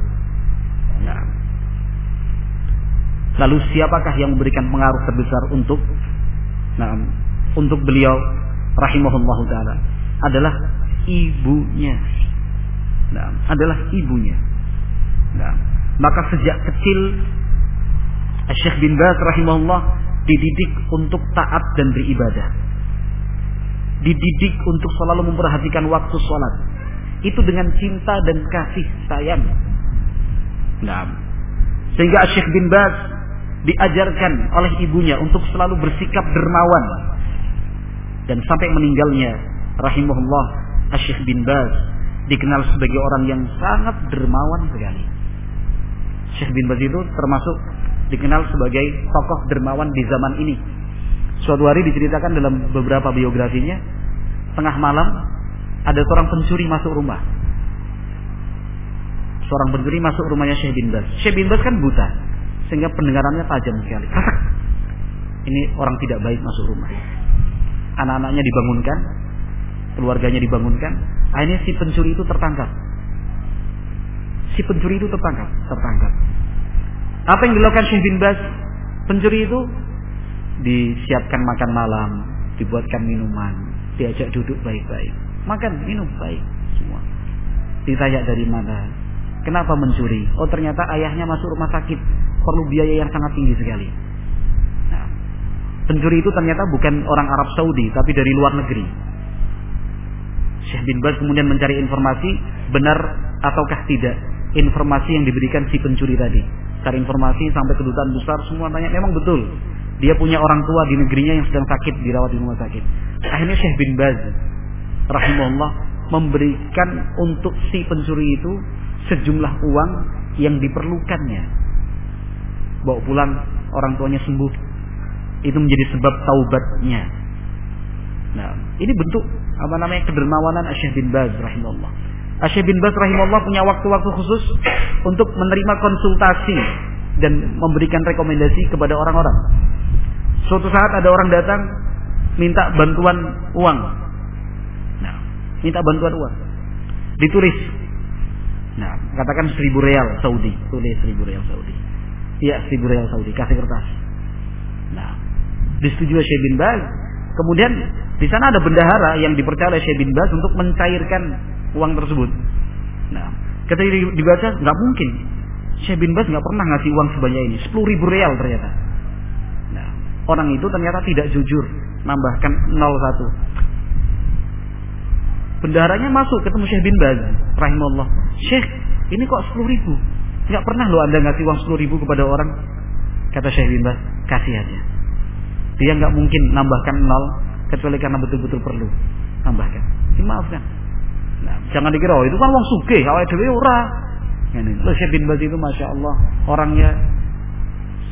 Nah, lalu siapakah yang memberikan pengaruh terbesar untuk nah, untuk beliau rahimahullah taala adalah ibunya. Nah, adalah ibunya. Nah, maka sejak kecil Syekh bin Baz rahimahullah dididik untuk taat dan beribadah. Dididik untuk selalu memperhatikan waktu sholat. Itu dengan cinta dan kasih sayang. Nah, sehingga Syekh bin Baz diajarkan oleh ibunya untuk selalu bersikap dermawan dan sampai meninggalnya rahimahullah Syekh bin Baz dikenal sebagai orang yang sangat dermawan sekali. Syekh bin Baz itu termasuk dikenal sebagai tokoh dermawan di zaman ini. Suatu hari diceritakan dalam beberapa biografinya, tengah malam ada seorang pencuri masuk rumah. Seorang pencuri masuk rumahnya Syekh bin Baz. Syekh bin Baz kan buta, sehingga pendengarannya tajam sekali. Ini orang tidak baik masuk rumah. Anak-anaknya dibangunkan, keluarganya dibangunkan. Akhirnya si pencuri itu tertangkap. Si pencuri itu tertangkap, tertangkap. Apa yang dilakukan Syekh bin Baz? Pencuri itu disiapkan makan malam, dibuatkan minuman, diajak duduk baik-baik. Makan, minum baik semua. Ditanya dari mana? Kenapa mencuri? Oh ternyata ayahnya masuk rumah sakit, perlu biaya yang sangat tinggi sekali. Nah, pencuri itu ternyata bukan orang Arab Saudi, tapi dari luar negeri. Syekh bin Baz kemudian mencari informasi benar ataukah tidak informasi yang diberikan si pencuri tadi. Cari informasi sampai kedutaan besar semua tanya memang betul. Dia punya orang tua di negerinya yang sedang sakit dirawat di rumah sakit. Akhirnya Syekh bin Baz rahimahullah memberikan untuk si pencuri itu sejumlah uang yang diperlukannya. Bawa pulang orang tuanya sembuh. Itu menjadi sebab taubatnya. Nah, ini bentuk apa namanya kedermawanan Syekh bin Baz rahimahullah. Syekh bin Baz rahimahullah punya waktu-waktu khusus untuk menerima konsultasi dan memberikan rekomendasi kepada orang-orang. Suatu saat ada orang datang minta bantuan uang. Nah, minta bantuan uang. Ditulis. Nah, katakan seribu real Saudi. Tulis seribu real Saudi. Iya, seribu real Saudi. Kasih kertas. Nah, disetujui Syekh bin Baz. Kemudian di sana ada bendahara yang dipercaya oleh Syekh bin Baz untuk mencairkan uang tersebut. Nah, ketika dibaca nggak mungkin. Syekh bin Baz nggak pernah ngasih uang sebanyak ini, sepuluh ribu real ternyata. Orang itu ternyata tidak jujur, nambahkan 01. Bendaharanya masuk ketemu Syekh bin Baz, rahimahullah. Syekh, ini kok sepuluh ribu? Nggak pernah lo anda ngasih uang sepuluh ribu kepada orang. Kata Syekh bin Baz, kasih aja. Dia nggak mungkin nambahkan nol kecuali karena betul-betul perlu. Tambahkan. Dimaafkan. Nah, jangan dikira oh, itu kan wong sugih, awake dhewe ora. Ini, Syekh bin Baz itu masya Allah orangnya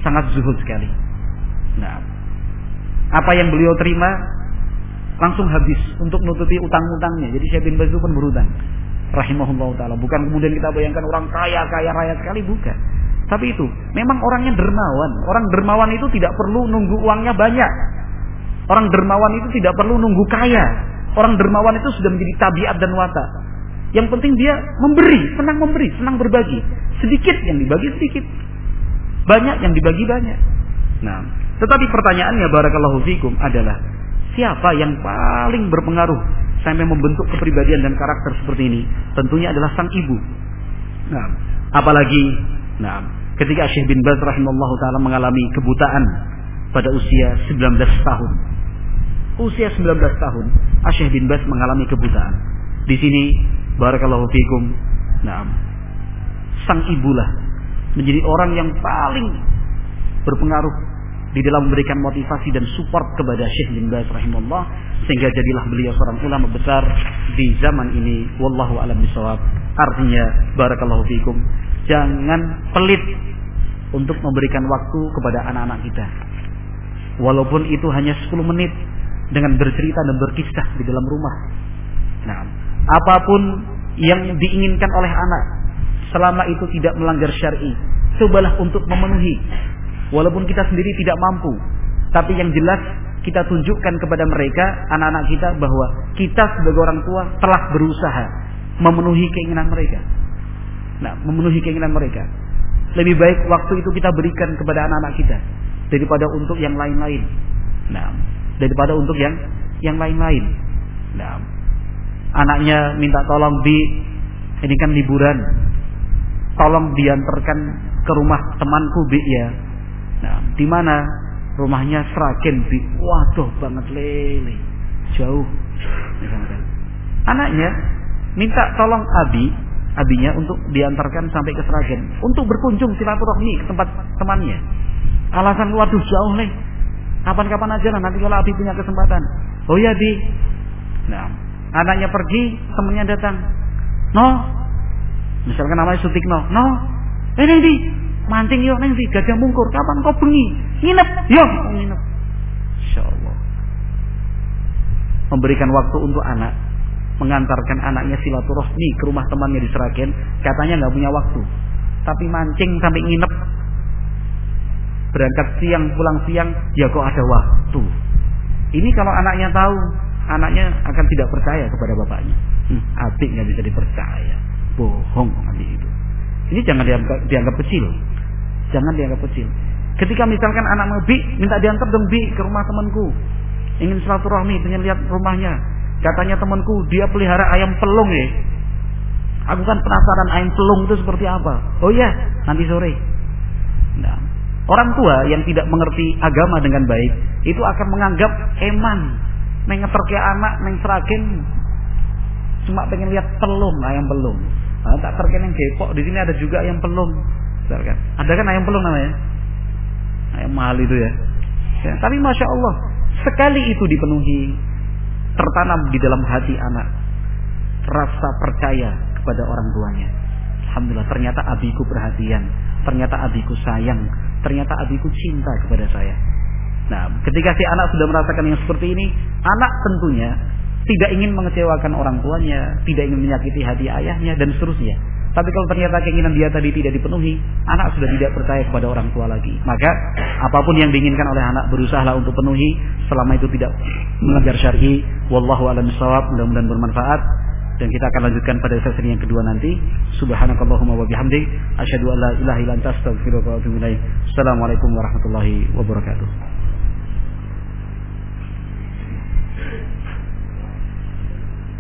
sangat zuhud sekali. Nah, apa yang beliau terima langsung habis untuk nutupi utang-utangnya. Jadi Syekh bin Baz pun berutang. Rahimahullah taala. Bukan kemudian kita bayangkan orang kaya kaya raya sekali bukan. Tapi itu, memang orangnya dermawan. Orang dermawan itu tidak perlu nunggu uangnya banyak. Orang dermawan itu tidak perlu nunggu kaya. Orang dermawan itu sudah menjadi tabiat dan watak. Yang penting dia memberi, senang memberi, senang berbagi. Sedikit yang dibagi sedikit. Banyak yang dibagi banyak. Nah, tetapi pertanyaannya barakallahu fikum adalah siapa yang paling berpengaruh sampai membentuk kepribadian dan karakter seperti ini? Tentunya adalah sang ibu. Nah, apalagi nah, ketika Syekh bin Baz rahimallahu taala mengalami kebutaan pada usia 19 tahun. Usia 19 tahun, Syekh bin Baz mengalami kebutaan. Di sini barakallahu fikum. Nah, sang ibulah menjadi orang yang paling berpengaruh di dalam memberikan motivasi dan support kepada Syekh bin Baz rahimahullah sehingga jadilah beliau seorang ulama besar di zaman ini. Wallahu alam bisawab artinya barakallahu fikum jangan pelit untuk memberikan waktu kepada anak-anak kita. Walaupun itu hanya 10 menit dengan bercerita dan berkisah di dalam rumah. Nah apa pun yang diinginkan oleh anak selama itu tidak melanggar syar'i cobalah untuk memenuhi Walaupun kita sendiri tidak mampu. Tapi yang jelas kita tunjukkan kepada mereka, anak-anak kita bahwa kita sebagai orang tua telah berusaha memenuhi keinginan mereka. Nah, memenuhi keinginan mereka. Lebih baik waktu itu kita berikan kepada anak-anak kita daripada untuk yang lain-lain. Nah, daripada untuk yang yang lain-lain. Nah, anaknya minta tolong di ini kan liburan. Tolong diantarkan ke rumah temanku bi ya Nah, di mana rumahnya Sragen di waduh banget lele, jauh. Anaknya minta tolong Abi, abinya untuk diantarkan sampai ke Sragen untuk berkunjung silaturahmi ke tempat temannya. Alasan waduh jauh nih. Kapan-kapan aja lah nanti kalau Abi punya kesempatan. Oh ya di. Nah, anaknya pergi, temennya datang. No, misalkan namanya Sutikno. No, ini di Mancing yuk neng si gajah mungkur. Kapan kau bengi? Nginep. Yuk nginep. Insyaallah. Memberikan waktu untuk anak. Mengantarkan anaknya silaturahmi ke rumah temannya di Seragen. Katanya nggak punya waktu. Tapi mancing sampai nginep. Berangkat siang, pulang siang. Ya kok ada waktu. Ini kalau anaknya tahu. Anaknya akan tidak percaya kepada bapaknya. Hmm, nggak bisa dipercaya. Bohong nanti itu. Ini jangan dianggap, dianggap kecil. Jangan dianggap kecil. Ketika misalkan anak mau bi, minta diantar dong bi ke rumah temanku. Ingin silaturahmi, ingin lihat rumahnya. Katanya temanku dia pelihara ayam pelung ya. Aku kan penasaran ayam pelung itu seperti apa. Oh iya, nanti sore. Nah, orang tua yang tidak mengerti agama dengan baik itu akan menganggap eman, mengeterke anak, neng seragen cuma pengen lihat pelung ayam pelung. Nah, tak terkena yang gepok di sini ada juga ayam pelung. Misalkan. Ada kan ayam pelung namanya? Ayam mahal itu ya. ya. Tapi masya Allah, sekali itu dipenuhi, tertanam di dalam hati anak rasa percaya kepada orang tuanya. Alhamdulillah, ternyata abiku perhatian, ternyata abiku sayang, ternyata abiku cinta kepada saya. Nah, ketika si anak sudah merasakan yang seperti ini, anak tentunya tidak ingin mengecewakan orang tuanya, tidak ingin menyakiti hati ayahnya dan seterusnya. Tapi kalau ternyata keinginan dia tadi tidak dipenuhi, anak sudah tidak percaya kepada orang tua lagi. Maka apa pun yang diinginkan oleh anak berusahalah untuk penuhi selama itu tidak melanggar syar'i. Wallahu a'lam bishawab. Mudah-mudahan bermanfaat dan kita akan lanjutkan pada sesi yang kedua nanti. Subhanakallahumma wa bihamdik asyhadu an la ilaha illa anta astaghfiruka wa atubu ilaik. Assalamualaikum warahmatullahi wabarakatuh.